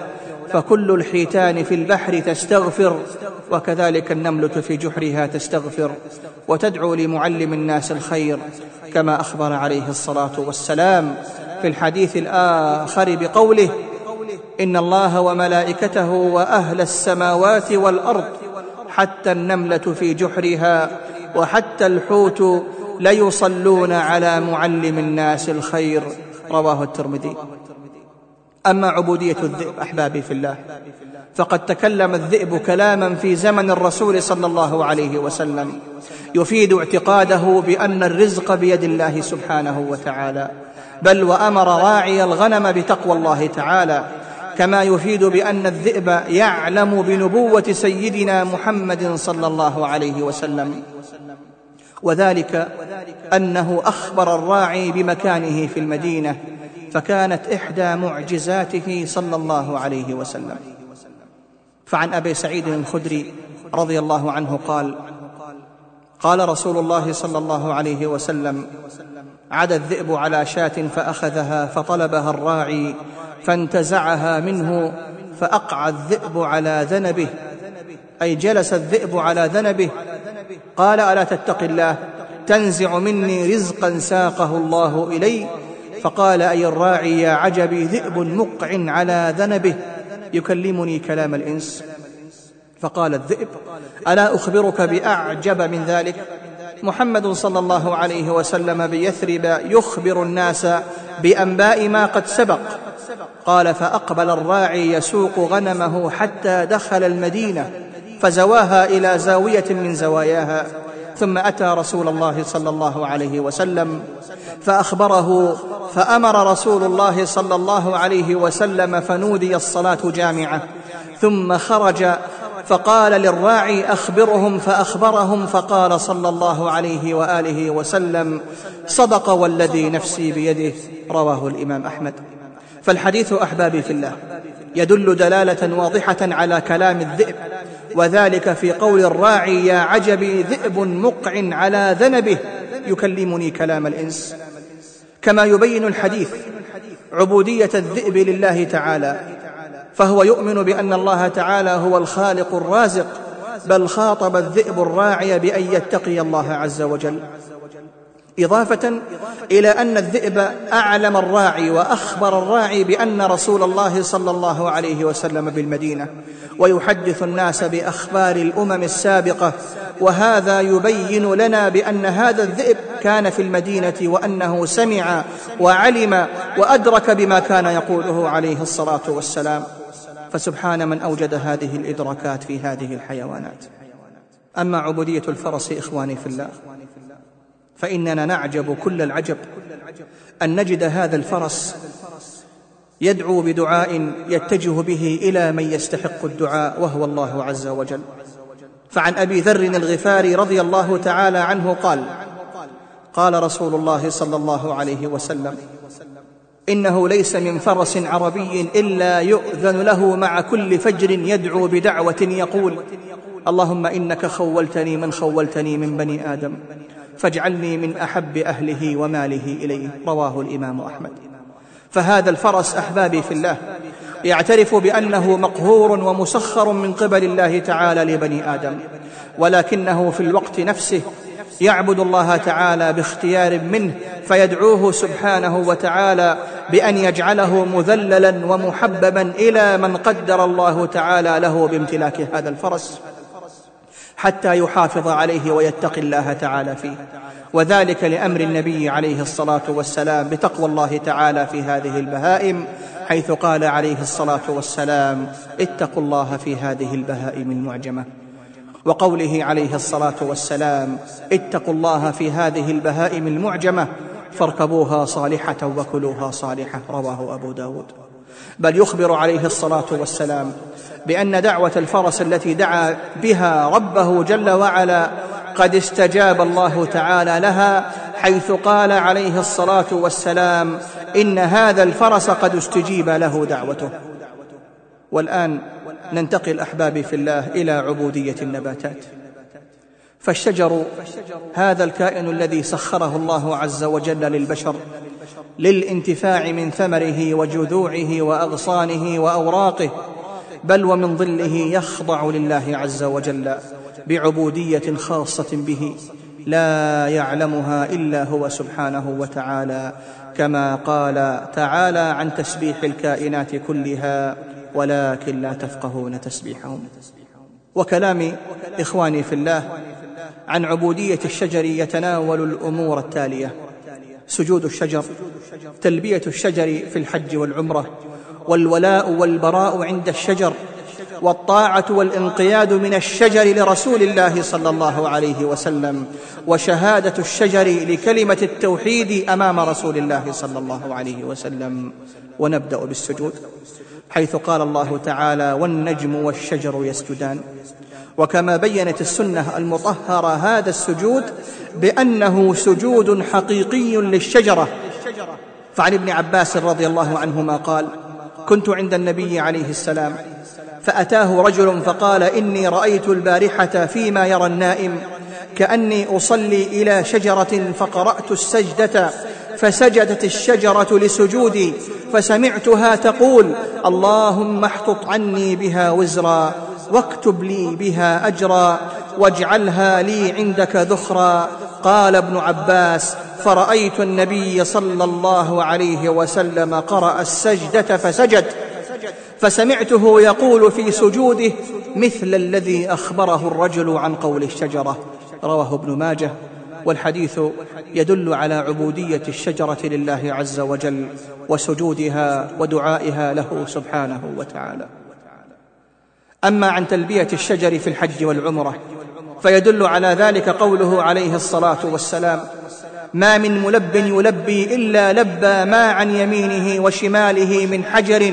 B: فكل الحيتان في البحر تستغفر وكذلك النملة في جحرها تستغفر وتدعو لمعلم الناس الخير كما أخبر عليه الصلاة والسلام في الحديث الآخر بقوله إن الله وملائكته وأهل السماوات والأرض حتى النملة في جحرها وحتى الحوت ليصلون على معلم الناس الخير رواه الترمذي أما عبودية الذئب أحبابي في الله فقد تكلم الذئب كلاما في زمن الرسول صلى الله عليه وسلم يفيد اعتقاده بأن الرزق بيد الله سبحانه وتعالى بل وأمر راعي الغنم بتقوى الله تعالى كما يفيد بأن الذئب يعلم بنبوة سيدنا محمد صلى الله عليه وسلم وذلك أنه أخبر الراعي بمكانه في المدينة فكانت إحدى معجزاته صلى الله عليه وسلم فعن أبي سعيد الخدري رضي الله عنه قال قال رسول الله صلى الله عليه وسلم عدا الذئب على شاة فأخذها فطلبها الراعي فانتزعها منه فأقعى الذئب على ذنبه أي جلس الذئب على ذنبه قال ألا تتق الله تنزع مني رزقا ساقه الله إلي فقال أي الراعي يا عجبي ذئب مقع على ذنبه يكلمني كلام الإنس فقال الذئب ألا أخبرك بأعجب من ذلك محمد صلى الله عليه وسلم بيثرب يخبر الناس بأنباء ما قد سبق قال فأقبل الراعي يسوق غنمه حتى دخل المدينة فزواها إلى زاوية من زواياها ثم أتى رسول الله صلى الله عليه وسلم فاخبره فامر رسول الله صلى الله عليه وسلم فنودي الصلاه جامعه ثم خرج فقال للراعي اخبرهم فاخبرهم فقال صلى الله عليه واله وسلم صدق والذي نفسي بيده رواه الامام احمد فالحديث احبابي في الله يدل دلاله واضحه على كلام الذئب وذلك في قول الراعي يا عجبي ذئب مقع على ذنبه يكلمني كلام الإنس كما يبين الحديث عبودية الذئب لله تعالى فهو يؤمن بأن الله تعالى هو الخالق الرازق بل خاطب الذئب الراعي بأن يتقي الله عز وجل إضافة إلى أن الذئب أعلم الراعي وأخبر الراعي بأن رسول الله صلى الله عليه وسلم بالمدينة ويحدث الناس بأخبار الأمم السابقة وهذا يبين لنا بأن هذا الذئب كان في المدينة وأنه سمع وعلم وأدرك بما كان يقوله عليه الصلاة والسلام فسبحان من أوجد هذه الإدراكات في هذه الحيوانات أما عبودية الفرس إخواني في الله فاننا نعجب كل العجب ان نجد هذا الفرس يدعو بدعاء يتجه به الى من يستحق الدعاء وهو الله عز وجل فعن ابي ذر الغفاري رضي الله تعالى عنه قال قال رسول الله صلى الله عليه وسلم انه ليس من فرس عربي الا يؤذن له مع كل فجر يدعو بدعوه يقول اللهم انك خولتني من خولتني من بني ادم فاجعلني من أحب أهله وماله إليه رواه الإمام أحمد فهذا الفرس أحبابي في الله يعترف بأنه مقهور ومسخر من قبل الله تعالى لبني آدم ولكنه في الوقت نفسه يعبد الله تعالى باختيار منه فيدعوه سبحانه وتعالى بأن يجعله مذللا ومحببا إلى من قدر الله تعالى له بامتلاك هذا الفرس حتى يحافظ عليه ويتقي الله تعالى فيه وذلك لأمر النبي عليه الصلاة والسلام بتقوى الله تعالى في هذه البهائم حيث قال عليه الصلاة والسلام اتقوا الله في هذه البهائم المعجمة وقوله عليه الصلاة والسلام اتقوا الله في هذه البهائم المعجمة فاركبوها صالحة وكلوها صالحة رواه أبو داود بل يخبر عليه الصلاه والسلام بان دعوه الفرس التي دعا بها ربه جل وعلا قد استجاب الله تعالى لها حيث قال عليه الصلاه والسلام ان هذا الفرس قد استجيب له دعوته والان ننتقل احبابي في الله الى عبوديه النباتات فالشجر هذا الكائن الذي سخره الله عز وجل للبشر للانتفاع من ثمره وجذوعه واغصانه واوراقه بل ومن ظله يخضع لله عز وجل بعبوديه خاصه به لا يعلمها الا هو سبحانه وتعالى كما قال تعالى عن تسبيح الكائنات كلها ولكن لا تفقهون تسبيحهم وكلام اخواني في الله عن عبوديه الشجر يتناول الامور التاليه سجود الشجر تلبية الشجر في الحج والعمرة والولاء والبراء عند الشجر والطاعه والانقياد من الشجر لرسول الله صلى الله عليه وسلم وشهاده الشجر لكلمه التوحيد امام رسول الله صلى الله عليه وسلم ونبدا بالسجود حيث قال الله تعالى والنجم والشجر يسجدان وكما بينت السنة المطهرة هذا السجود بأنه سجود حقيقي للشجرة فعن ابن عباس رضي الله عنهما قال كنت عند النبي عليه السلام فأتاه رجل فقال إني رأيت البارحة فيما يرى النائم كأني أصلي إلى شجرة فقرأت السجدة فسجدت الشجرة لسجودي فسمعتها تقول اللهم احطط عني بها وزرا واكتب لي بها أجرا واجعلها لي عندك ذخرا قال ابن عباس فرأيت النبي صلى الله عليه وسلم قرأ السجدة فسجد فسمعته يقول في سجوده مثل الذي أخبره الرجل عن قول الشجرة رواه ابن ماجه والحديث يدل على عبودية الشجرة لله عز وجل وسجودها ودعائها له سبحانه وتعالى أما عن تلبية الشجر في الحج والعمرة فيدل على ذلك قوله عليه الصلاة والسلام ما من ملب يلبي إلا لبى ما عن يمينه وشماله من حجر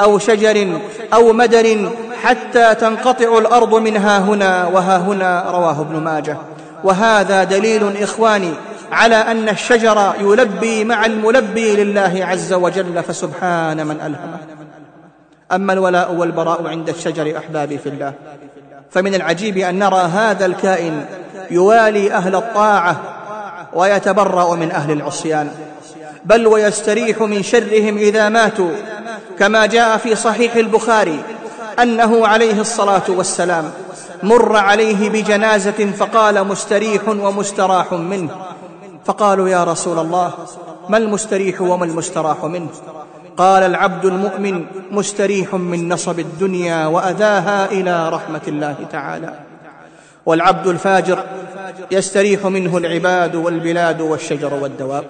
B: أو شجر أو مدر حتى تنقطع الأرض منها هنا وها هنا رواه ابن ماجه وهذا دليل إخواني على أن الشجر يلبي مع الملبي لله عز وجل فسبحان من ألهمه أما الولاء والبراء عند الشجر أحبابي في الله فمن العجيب أن نرى هذا الكائن يوالي أهل الطاعة ويتبرأ من أهل العصيان بل ويستريح من شرهم إذا ماتوا كما جاء في صحيح البخاري أنه عليه الصلاة والسلام مر عليه بجنازة فقال مستريح ومستراح منه فقالوا يا رسول الله ما المستريح وما المستراح منه قال العبد المؤمن مستريح من نصب الدنيا واذاها الى رحمه الله تعالى والعبد الفاجر يستريح منه العباد والبلاد والشجر والدواب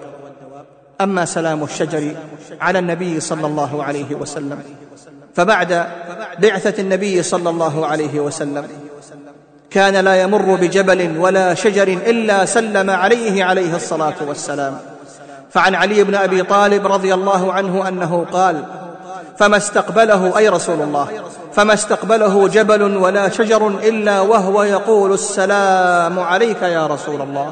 B: اما سلام الشجر على النبي صلى الله عليه وسلم فبعد بعثه النبي صلى الله عليه وسلم كان لا يمر بجبل ولا شجر الا سلم عليه عليه الصلاه والسلام فعن علي بن أبي طالب رضي الله عنه أنه قال فما استقبله أي رسول الله فما استقبله جبل ولا شجر إلا وهو يقول السلام عليك يا رسول الله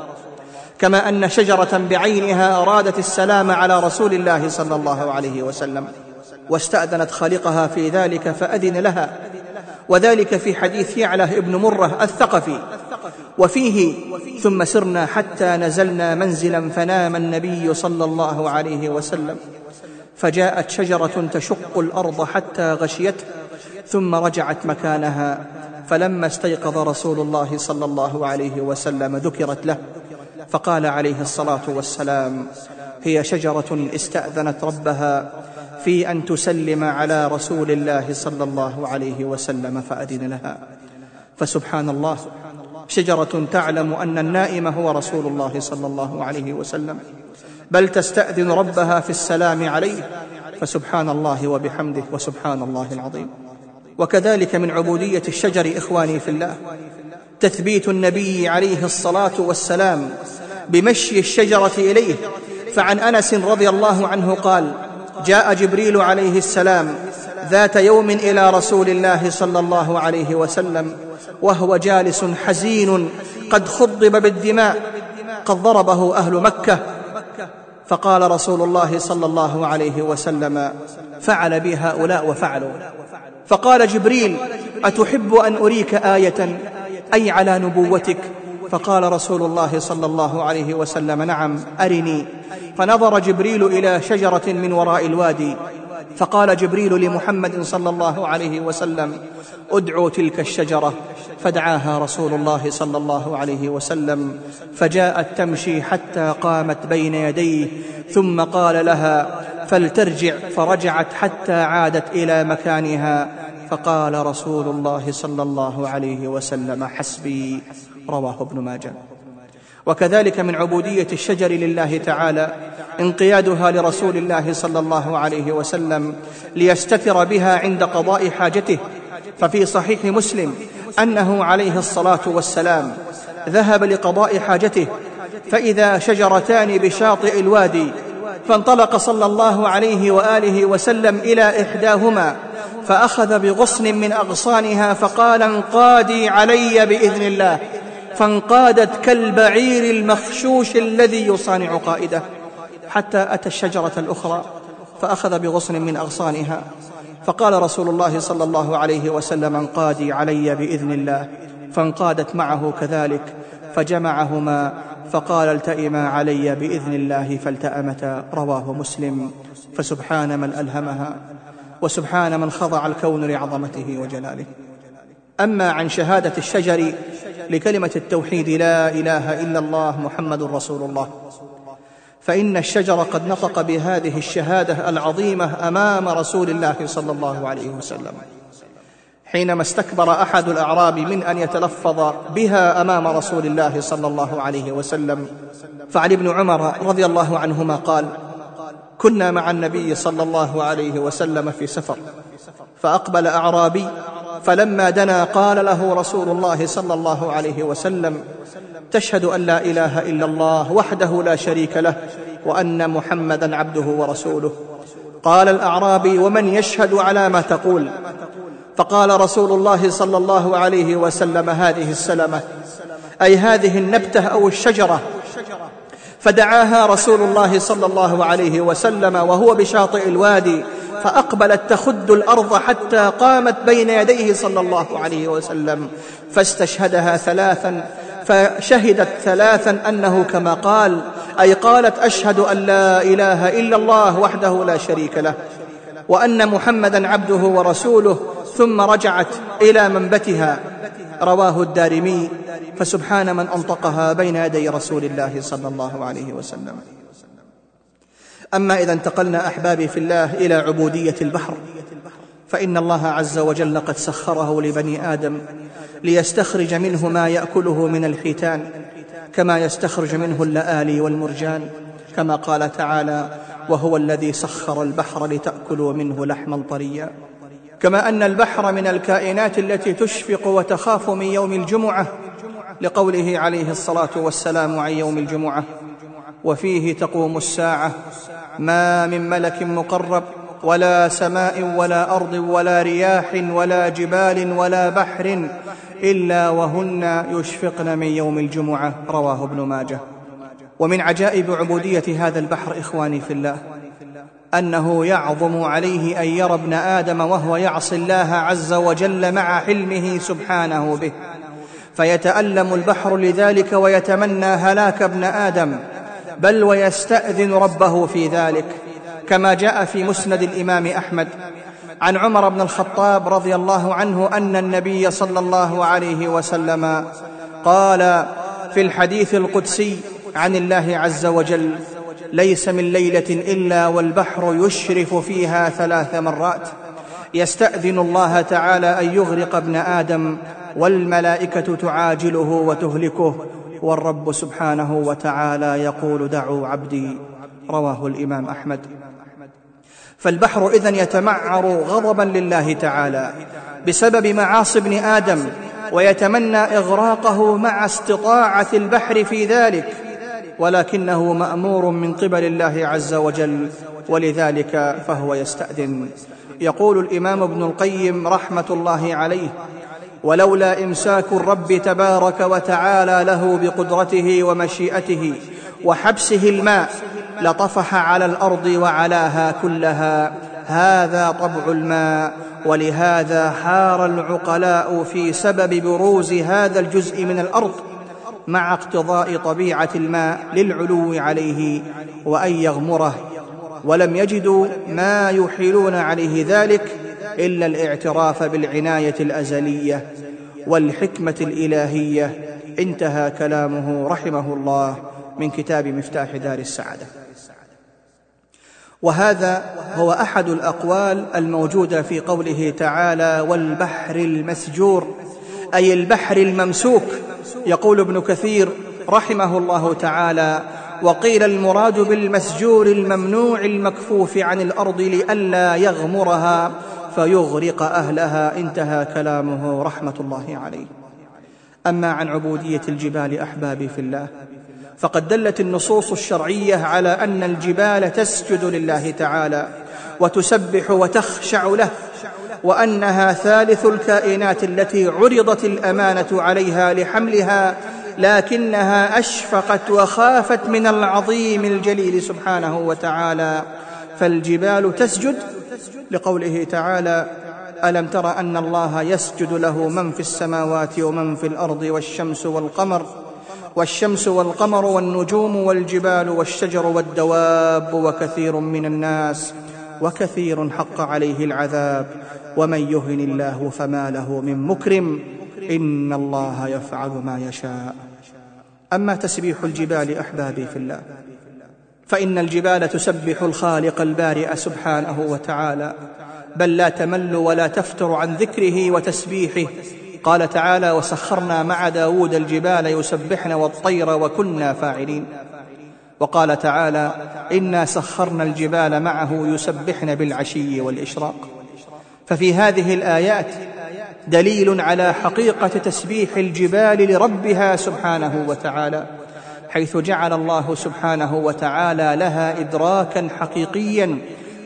B: كما أن شجرة بعينها أرادت السلام على رسول الله صلى الله عليه وسلم واستأذنت خالقها في ذلك فأذن لها وذلك في حديث يعلى ابن مرة الثقفي وفيه ثم سرنا حتى نزلنا منزلا فنام النبي صلى الله عليه وسلم فجاءت شجرة تشق الأرض حتى غشيته ثم رجعت مكانها فلما استيقظ رسول الله صلى الله عليه وسلم ذكرت له فقال عليه الصلاة والسلام هي شجرة استأذنت ربها في أن تسلم على رسول الله صلى الله عليه وسلم فأذن لها فسبحان الله شجره تعلم ان النائم هو رسول الله صلى الله عليه وسلم بل تستاذن ربها في السلام عليه فسبحان الله وبحمده وسبحان الله العظيم وكذلك من عبوديه الشجر اخواني في الله تثبيت النبي عليه الصلاه والسلام بمشي الشجره اليه فعن انس رضي الله عنه قال جاء جبريل عليه السلام ذات يوم الى رسول الله صلى الله عليه وسلم وهو جالس حزين قد خضب بالدماء قد ضربه أهل مكة فقال رسول الله صلى الله عليه وسلم فعل بي هؤلاء وفعلوا فقال جبريل أتحب أن أريك آية أي على نبوتك فقال رسول الله صلى الله عليه وسلم نعم أرني فنظر جبريل إلى شجرة من وراء الوادي فقال جبريل لمحمد صلى الله عليه وسلم ادعوا تلك الشجره فدعاها رسول الله صلى الله عليه وسلم فجاءت تمشي حتى قامت بين يديه ثم قال لها فلترجع فرجعت حتى عادت الى مكانها فقال رسول الله صلى الله عليه وسلم حسبي رواه ابن ماجه وكذلك من عبوديه الشجر لله تعالى انقيادها لرسول الله صلى الله عليه وسلم ليستتر بها عند قضاء حاجته ففي صحيح مسلم انه عليه الصلاه والسلام ذهب لقضاء حاجته فاذا شجرتان بشاطئ الوادي فانطلق صلى الله عليه واله وسلم الى احداهما فاخذ بغصن من اغصانها فقال انقادي علي باذن الله فانقادت كالبعير المخشوش الذي يصانع قائده حتى أتى الشجرة الأخرى فأخذ بغصن من أغصانها فقال رسول الله صلى الله عليه وسلم انقادي علي بإذن الله فانقادت معه كذلك فجمعهما فقال التئما علي بإذن الله فالتأمتا رواه مسلم فسبحان من ألهمها وسبحان من خضع الكون لعظمته وجلاله أما عن شهادة الشجر لكلمه التوحيد لا اله الا الله محمد رسول الله فان الشجر قد نطق بهذه الشهاده العظيمه امام رسول الله صلى الله عليه وسلم حينما استكبر احد الاعراب من ان يتلفظ بها امام رسول الله صلى الله عليه وسلم فعن ابن عمر رضي الله عنهما قال كنا مع النبي صلى الله عليه وسلم في سفر فاقبل اعرابي فلما دنا قال له رسول الله صلى الله عليه وسلم تشهد ان لا اله الا الله وحده لا شريك له وان محمدا عبده ورسوله قال الاعرابي ومن يشهد على ما تقول فقال رسول الله صلى الله عليه وسلم هذه السلمه اي هذه النبته او الشجره فدعاها رسول الله صلى الله عليه وسلم وهو بشاطئ الوادي فأقبلت تخد الأرض حتى قامت بين يديه صلى الله عليه وسلم فاستشهدها ثلاثا فشهدت ثلاثا أنه كما قال أي قالت أشهد أن لا إله إلا الله وحده لا شريك له وأن محمدا عبده ورسوله ثم رجعت إلى منبتها رواه الدارمي فسبحان من أنطقها بين يدي رسول الله صلى الله عليه وسلم أما إذا انتقلنا أحبابي في الله إلى عبودية البحر فإن الله عز وجل قد سخره لبني آدم ليستخرج منه ما يأكله من الحيتان كما يستخرج منه اللآلي والمرجان كما قال تعالى وهو الذي سخر البحر لتأكلوا منه لحما طريا كما أن البحر من الكائنات التي تشفق وتخاف من يوم الجمعة لقوله عليه الصلاة والسلام عن يوم الجمعة وفيه تقوم الساعة ما من ملك مقرب ولا سماء ولا أرض ولا رياح ولا جبال ولا بحر إلا وهن يشفقن من يوم الجمعة رواه ابن ماجه ومن عجائب عبودية هذا البحر إخواني في الله انه يعظم عليه ان يرى ابن ادم وهو يعصي الله عز وجل مع حلمه سبحانه به فيتالم البحر لذلك ويتمنى هلاك ابن ادم بل ويستاذن ربه في ذلك كما جاء في مسند الامام احمد عن عمر بن الخطاب رضي الله عنه ان النبي صلى الله عليه وسلم قال في الحديث القدسي عن الله عز وجل ليس من ليله الا والبحر يشرف فيها ثلاث مرات يستاذن الله تعالى ان يغرق ابن ادم والملائكه تعاجله وتهلكه والرب سبحانه وتعالى يقول دعوا عبدي رواه الامام احمد فالبحر اذن يتمعر غضبا لله تعالى بسبب معاصي ابن ادم ويتمنى اغراقه مع استطاعه البحر في ذلك ولكنه مامور من قبل الله عز وجل ولذلك فهو يستاذن يقول الامام ابن القيم رحمه الله عليه ولولا امساك الرب تبارك وتعالى له بقدرته ومشيئته وحبسه الماء لطفح على الارض وعلاها كلها هذا طبع الماء ولهذا حار العقلاء في سبب بروز هذا الجزء من الارض مع اقتضاء طبيعة الماء للعلو عليه وأن يغمره ولم يجدوا ما يحيلون عليه ذلك إلا الاعتراف بالعناية الأزلية والحكمة الإلهية انتهى كلامه رحمه الله من كتاب مفتاح دار السعادة وهذا هو أحد الأقوال الموجودة في قوله تعالى والبحر المسجور أي البحر الممسوك يقول ابن كثير رحمه الله تعالى وقيل المراد بالمسجور الممنوع المكفوف عن الارض لئلا يغمرها فيغرق اهلها انتهى كلامه رحمه الله عليه اما عن عبوديه الجبال احبابي في الله فقد دلت النصوص الشرعيه على ان الجبال تسجد لله تعالى وتسبح وتخشع له وانها ثالث الكائنات التي عرضت الامانه عليها لحملها لكنها اشفقت وخافت من العظيم الجليل سبحانه وتعالى فالجبال تسجد لقوله تعالى الم تر ان الله يسجد له من في السماوات ومن في الارض والشمس والقمر والشمس والقمر والنجوم والجبال والشجر والدواب وكثير من الناس وكثير حق عليه العذاب ومن يهن الله فما له من مكرم إن الله يفعل ما يشاء أما تسبيح الجبال أحبابي في الله فإن الجبال تسبح الخالق البارئ سبحانه وتعالى بل لا تمل ولا تفتر عن ذكره وتسبيحه قال تعالى وسخرنا مع داود الجبال يسبحن والطير وكنا فاعلين وقال تعالى إنا سخرنا الجبال معه يسبحن بالعشي والإشراق ففي هذه الايات دليل على حقيقه تسبيح الجبال لربها سبحانه وتعالى حيث جعل الله سبحانه وتعالى لها ادراكا حقيقيا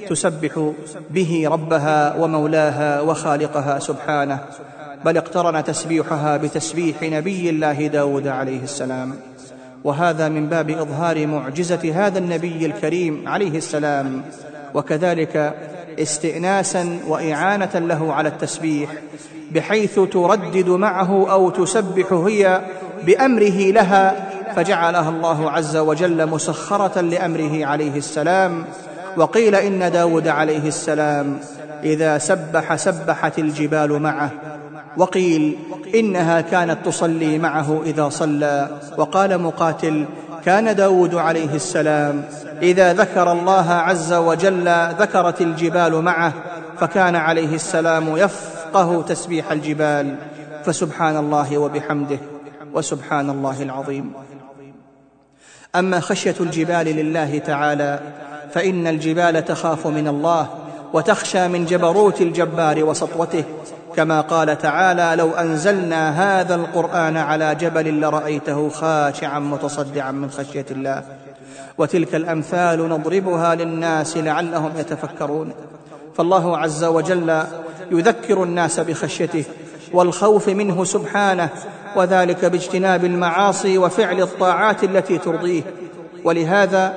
B: تسبح به ربها ومولاها وخالقها سبحانه بل اقترن تسبيحها بتسبيح نبي الله داود عليه السلام وهذا من باب اظهار معجزه هذا النبي الكريم عليه السلام وكذلك استئناسا واعانه له على التسبيح بحيث تردد معه او تسبح هي بامره لها فجعلها الله عز وجل مسخره لامره عليه السلام وقيل ان داود عليه السلام اذا سبح سبحت الجبال معه وقيل انها كانت تصلي معه اذا صلى وقال مقاتل كان داود عليه السلام إذا ذكر الله عز وجل ذكرت الجبال معه فكان عليه السلام يفقه تسبيح الجبال فسبحان الله وبحمده وسبحان الله العظيم أما خشية الجبال لله تعالى فإن الجبال تخاف من الله وتخشى من جبروت الجبار وسطوته كما قال تعالى لو انزلنا هذا القران على جبل لرايته خاشعا متصدعا من خشيه الله وتلك الامثال نضربها للناس لعلهم يتفكرون فالله عز وجل يذكر الناس بخشيته والخوف منه سبحانه وذلك باجتناب المعاصي وفعل الطاعات التي ترضيه ولهذا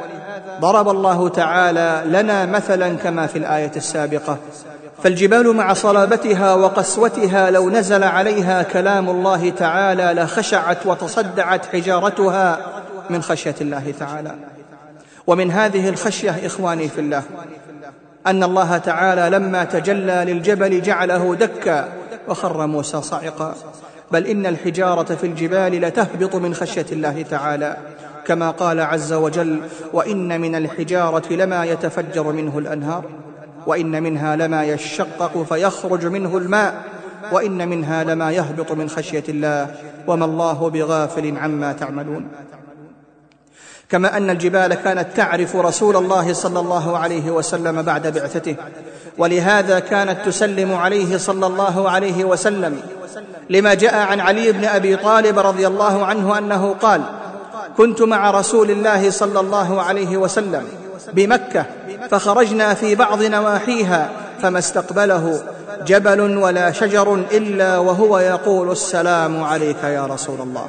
B: ضرب الله تعالى لنا مثلا كما في الايه السابقه فالجبال مع صلابتها وقسوتها لو نزل عليها كلام الله تعالى لخشعت وتصدعت حجارتها من خشيه الله تعالى ومن هذه الخشيه اخواني في الله ان الله تعالى لما تجلى للجبل جعله دكا وخر موسى صعقا بل ان الحجاره في الجبال لتهبط من خشيه الله تعالى كما قال عز وجل وان من الحجاره لما يتفجر منه الانهار وان منها لما يشقق فيخرج منه الماء وان منها لما يهبط من خشيه الله وما الله بغافل عما تعملون كما ان الجبال كانت تعرف رسول الله صلى الله عليه وسلم بعد بعثته ولهذا كانت تسلم عليه صلى الله عليه وسلم لما جاء عن علي بن ابي طالب رضي الله عنه انه قال كنت مع رسول الله صلى الله عليه وسلم بمكه فخرجنا في بعض نواحيها فما استقبله جبل ولا شجر الا وهو يقول السلام عليك يا رسول الله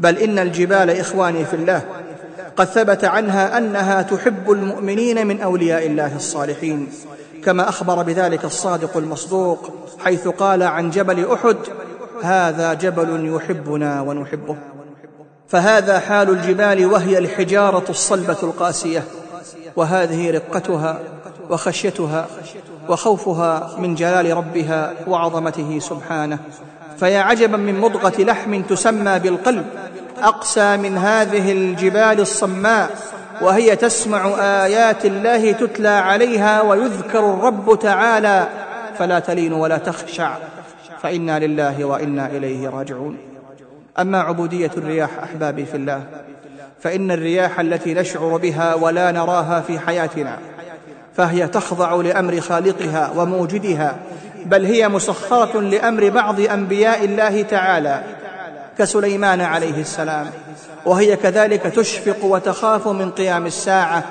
B: بل ان الجبال اخواني في الله قد ثبت عنها انها تحب المؤمنين من اولياء الله الصالحين كما اخبر بذلك الصادق المصدوق حيث قال عن جبل احد هذا جبل يحبنا ونحبه فهذا حال الجبال وهي الحجاره الصلبه القاسيه وهذه رقتها وخشيتها وخوفها من جلال ربها وعظمته سبحانه فيا عجبا من مضغه لحم تسمى بالقلب اقسى من هذه الجبال الصماء وهي تسمع ايات الله تتلى عليها ويذكر الرب تعالى فلا تلين ولا تخشع فانا لله وانا اليه راجعون اما عبوديه الرياح احبابي في الله فان الرياح التي نشعر بها ولا نراها في حياتنا فهي تخضع لامر خالقها وموجدها بل هي مسخره لامر بعض انبياء الله تعالى كسليمان عليه السلام وهي كذلك تشفق وتخاف من قيام الساعه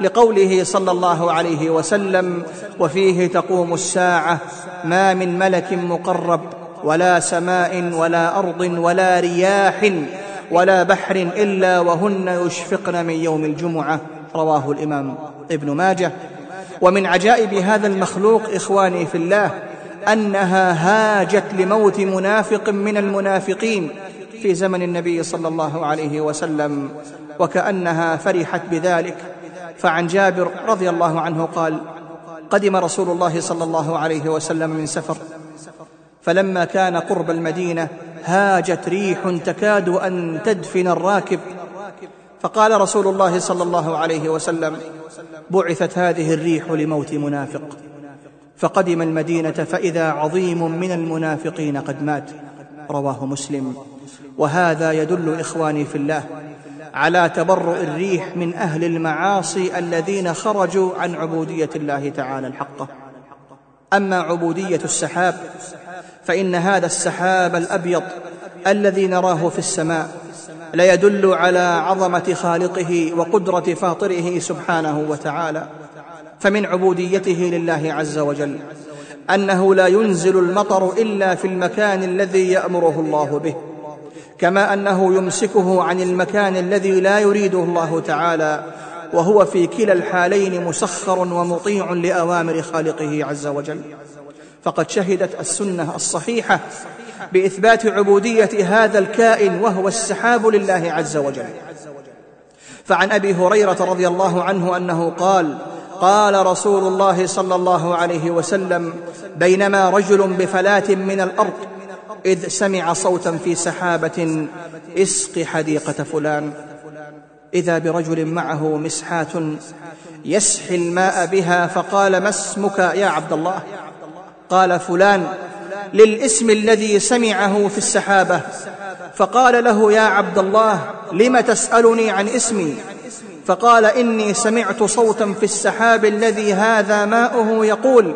B: لقوله صلى الله عليه وسلم وفيه تقوم الساعه ما من ملك مقرب ولا سماء ولا ارض ولا رياح ولا بحر إلا وهن يشفقن من يوم الجمعة رواه الإمام ابن ماجه ومن عجائب هذا المخلوق إخواني في الله أنها هاجت لموت منافق من المنافقين في زمن النبي صلى الله عليه وسلم وكأنها فرحت بذلك فعن جابر رضي الله عنه قال قدم رسول الله صلى الله عليه وسلم من سفر فلما كان قرب المدينة هاجت ريح تكاد أن تدفن الراكب فقال رسول الله صلى الله عليه وسلم بعثت هذه الريح لموت منافق فقدم المدينة فإذا عظيم من المنافقين قد مات رواه مسلم وهذا يدل إخواني في الله على تبرؤ الريح من أهل المعاصي الذين خرجوا عن عبودية الله تعالى الحقة أما عبودية السحاب فان هذا السحاب الابيض الذي نراه في السماء ليدل على عظمه خالقه وقدره فاطره سبحانه وتعالى فمن عبوديته لله عز وجل انه لا ينزل المطر الا في المكان الذي يامره الله به كما انه يمسكه عن المكان الذي لا يريده الله تعالى وهو في كلا الحالين مسخر ومطيع لاوامر خالقه عز وجل فقد شهدت السنه الصحيحه باثبات عبوديه هذا الكائن وهو السحاب لله عز وجل فعن ابي هريره رضي الله عنه انه قال قال رسول الله صلى الله عليه وسلم بينما رجل بفلاه من الارض اذ سمع صوتا في سحابه اسق حديقه فلان اذا برجل معه مسحاه يسحي الماء بها فقال ما اسمك يا عبد الله قال فلان للاسم الذي سمعه في السحابه فقال له يا عبد الله لم تسالني عن اسمي فقال اني سمعت صوتا في السحاب الذي هذا ماؤه يقول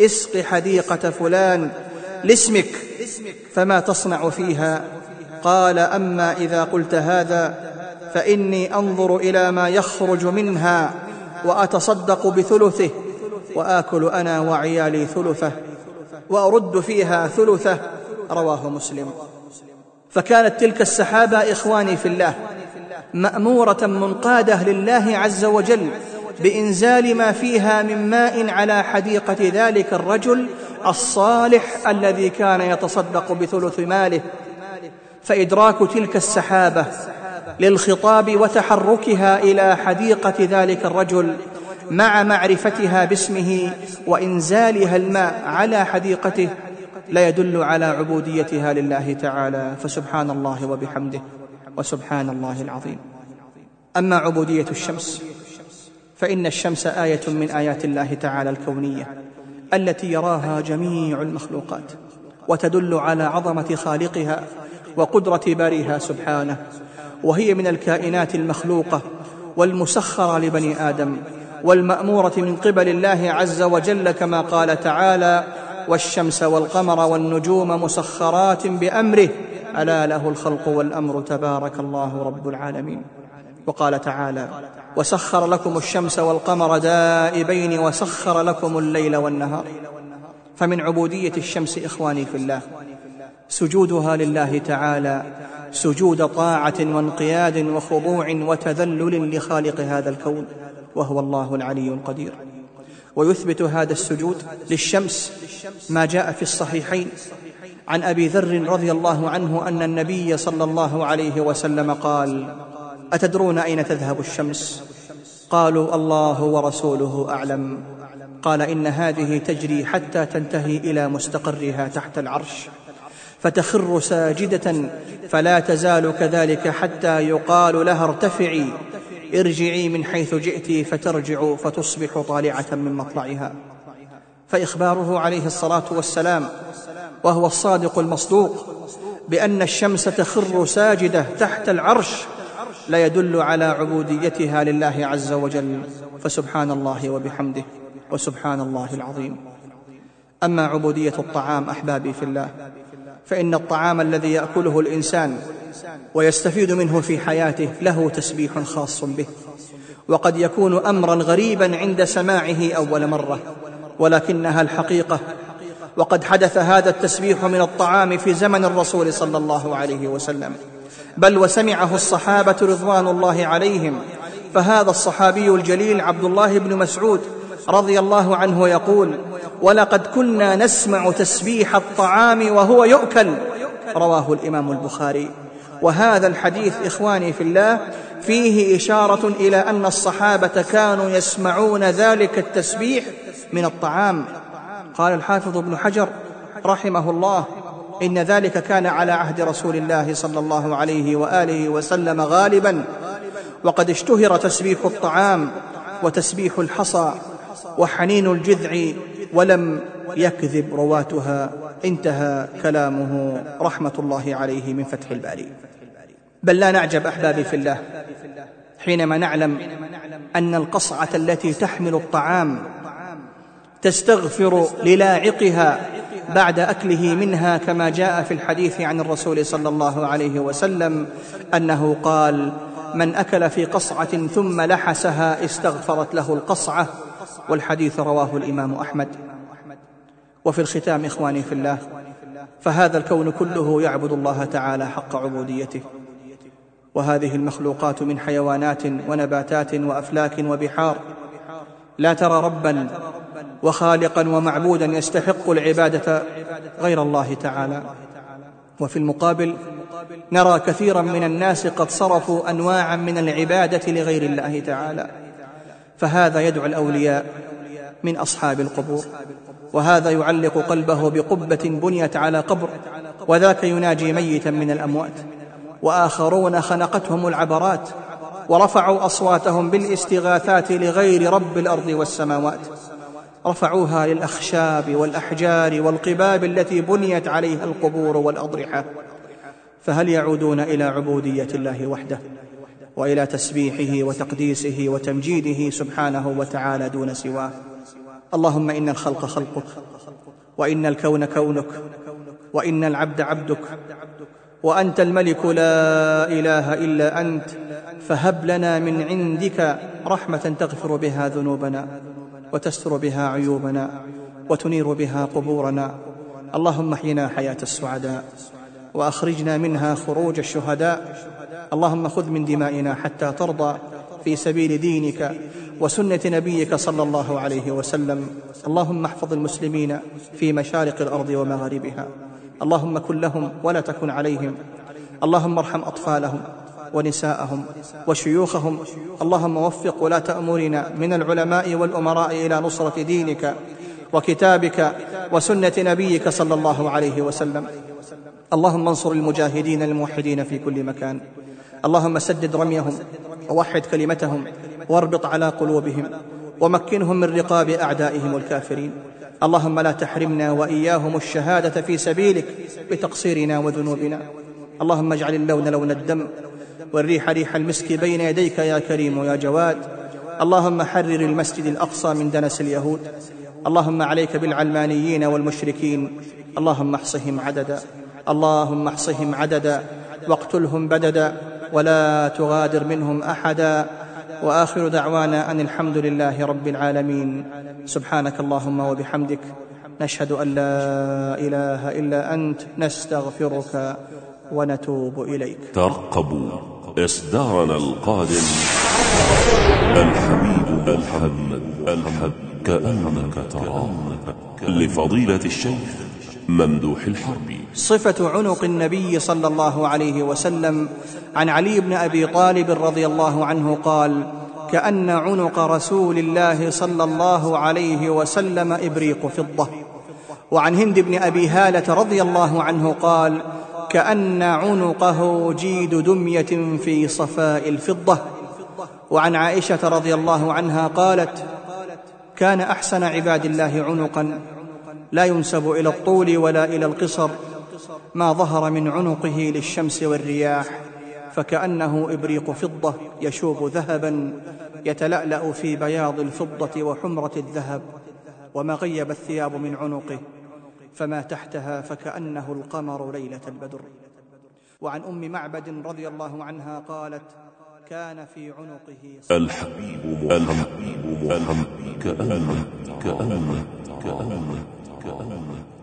B: اسق حديقه فلان لاسمك فما تصنع فيها قال اما اذا قلت هذا فاني انظر الى ما يخرج منها واتصدق بثلثه واكل انا وعيالي ثلثه وارد فيها ثلثه رواه مسلم فكانت تلك السحابه اخواني في الله ماموره منقاده لله عز وجل بانزال ما فيها من ماء على حديقه ذلك الرجل الصالح الذي كان يتصدق بثلث ماله فادراك تلك السحابه للخطاب وتحركها الى حديقه ذلك الرجل مع معرفتها باسمه وإنزالها الماء على حديقته لا يدل على عبوديتها لله تعالى فسبحان الله وبحمده وسبحان الله العظيم أما عبودية الشمس فإن الشمس آية من آيات الله تعالى الكونية التي يراها جميع المخلوقات وتدل على عظمة خالقها وقدرة باريها سبحانه وهي من الكائنات المخلوقة والمسخرة لبني آدم والماموره من قبل الله عز وجل كما قال تعالى والشمس والقمر والنجوم مسخرات بامره الا له الخلق والامر تبارك الله رب العالمين وقال تعالى وسخر لكم الشمس والقمر دائبين وسخر لكم الليل والنهار فمن عبوديه الشمس اخواني في الله سجودها لله تعالى سجود طاعه وانقياد وخضوع وتذلل لخالق هذا الكون وهو الله العلي القدير ويثبت هذا السجود للشمس ما جاء في الصحيحين عن ابي ذر رضي الله عنه ان النبي صلى الله عليه وسلم قال اتدرون اين تذهب الشمس قالوا الله ورسوله اعلم قال ان هذه تجري حتى تنتهي الى مستقرها تحت العرش فتخر ساجده فلا تزال كذلك حتى يقال لها ارتفعي ارجعي من حيث جئت فترجع فتصبح طالعه من مطلعها فاخباره عليه الصلاه والسلام وهو الصادق المصدوق بان الشمس تخر ساجده تحت العرش لا يدل على عبوديتها لله عز وجل فسبحان الله وبحمده وسبحان الله العظيم اما عبوديه الطعام احبابي في الله فان الطعام الذي ياكله الانسان ويستفيد منه في حياته له تسبيح خاص به وقد يكون امرا غريبا عند سماعه اول مره ولكنها الحقيقه وقد حدث هذا التسبيح من الطعام في زمن الرسول صلى الله عليه وسلم بل وسمعه الصحابه رضوان الله عليهم فهذا الصحابي الجليل عبد الله بن مسعود رضي الله عنه يقول ولقد كنا نسمع تسبيح الطعام وهو يؤكل رواه الإمام البخاري وهذا الحديث إخواني في الله فيه إشارة إلى أن الصحابة كانوا يسمعون ذلك التسبيح من الطعام قال الحافظ ابن حجر رحمه الله إن ذلك كان على عهد رسول الله صلى الله عليه وآله وسلم غالبا وقد اشتهر تسبيح الطعام وتسبيح الحصى وحنين الجذع ولم يكذب رواتها انتهى كلامه رحمة الله عليه من فتح الباري بل لا نعجب أحبابي في الله حينما نعلم أن القصعة التي تحمل الطعام تستغفر للاعقها بعد أكله منها كما جاء في الحديث عن الرسول صلى الله عليه وسلم أنه قال من أكل في قصعة ثم لحسها استغفرت له القصعة والحديث رواه الإمام أحمد وفي الختام إخواني في الله فهذا الكون كله يعبد الله تعالى حق عبوديته وهذه المخلوقات من حيوانات ونباتات وأفلاك وبحار لا ترى ربا وخالقا ومعبودا يستحق العبادة غير الله تعالى وفي المقابل نرى كثيرا من الناس قد صرفوا أنواعا من العبادة لغير الله تعالى فهذا يدعو الاولياء من اصحاب القبور وهذا يعلق قلبه بقبه بنيت على قبر وذاك يناجي ميتا من الاموات واخرون خنقتهم العبرات ورفعوا اصواتهم بالاستغاثات لغير رب الارض والسماوات رفعوها للاخشاب والاحجار والقباب التي بنيت عليها القبور والاضرحه فهل يعودون الى عبوديه الله وحده والى تسبيحه وتقديسه وتمجيده سبحانه وتعالى دون سواه اللهم ان الخلق خلقك وان الكون كونك وان العبد عبدك وانت الملك لا اله الا انت فهب لنا من عندك رحمه تغفر بها ذنوبنا وتستر بها عيوبنا وتنير بها قبورنا اللهم احينا حياه السعداء واخرجنا منها خروج الشهداء اللهم خذ من دمائنا حتى ترضى في سبيل دينك وسنه نبيك صلى الله عليه وسلم اللهم احفظ المسلمين في مشارق الارض ومغاربها اللهم كن لهم ولا تكن عليهم اللهم ارحم اطفالهم ونساءهم وشيوخهم اللهم وفق ولاة أمورنا من العلماء والأمراء إلى نصرة دينك وكتابك وسنة نبيك صلى الله عليه وسلم اللهم انصر المجاهدين الموحدين في كل مكان اللهم سدد رميهم ووحد كلمتهم واربط على قلوبهم ومكنهم من رقاب اعدائهم الكافرين اللهم لا تحرمنا واياهم الشهاده في سبيلك بتقصيرنا وذنوبنا اللهم اجعل اللون لون الدم والريح ريح المسك بين يديك يا كريم يا جواد اللهم حرر المسجد الاقصى من دنس اليهود اللهم عليك بالعلمانيين والمشركين اللهم احصهم عددا اللهم احصهم عددا واقتلهم بددا ولا تغادر منهم احدا واخر دعوانا ان الحمد لله رب العالمين سبحانك اللهم وبحمدك نشهد ان لا اله الا انت نستغفرك ونتوب اليك
A: ترقبوا اصدارنا القادم الحميد الحمد الحمد كانك تراه لفضيله الشيخ ممدوح الحربي
B: صفه عنق النبي صلى الله عليه وسلم عن علي بن ابي طالب رضي الله عنه قال كان عنق رسول الله صلى الله عليه وسلم ابريق فضه وعن هند بن ابي هاله رضي الله عنه قال كان عنقه جيد دميه في صفاء الفضه وعن عائشه رضي الله عنها قالت كان احسن عباد الله عنقا لا ينسب الى الطول ولا الى القصر ما ظهر من عنقه للشمس والرياح فكأنه إبريق فضة يشوب ذهبا يتلألأ في بياض الفضة وحمرة الذهب وما غيب الثياب من عنقه فما تحتها فكأنه القمر ليلة البدر وعن أم معبد رضي الله عنها قالت كان في عنقه
A: الحبيب الحبيب كأنه كأنه كأنه كأنه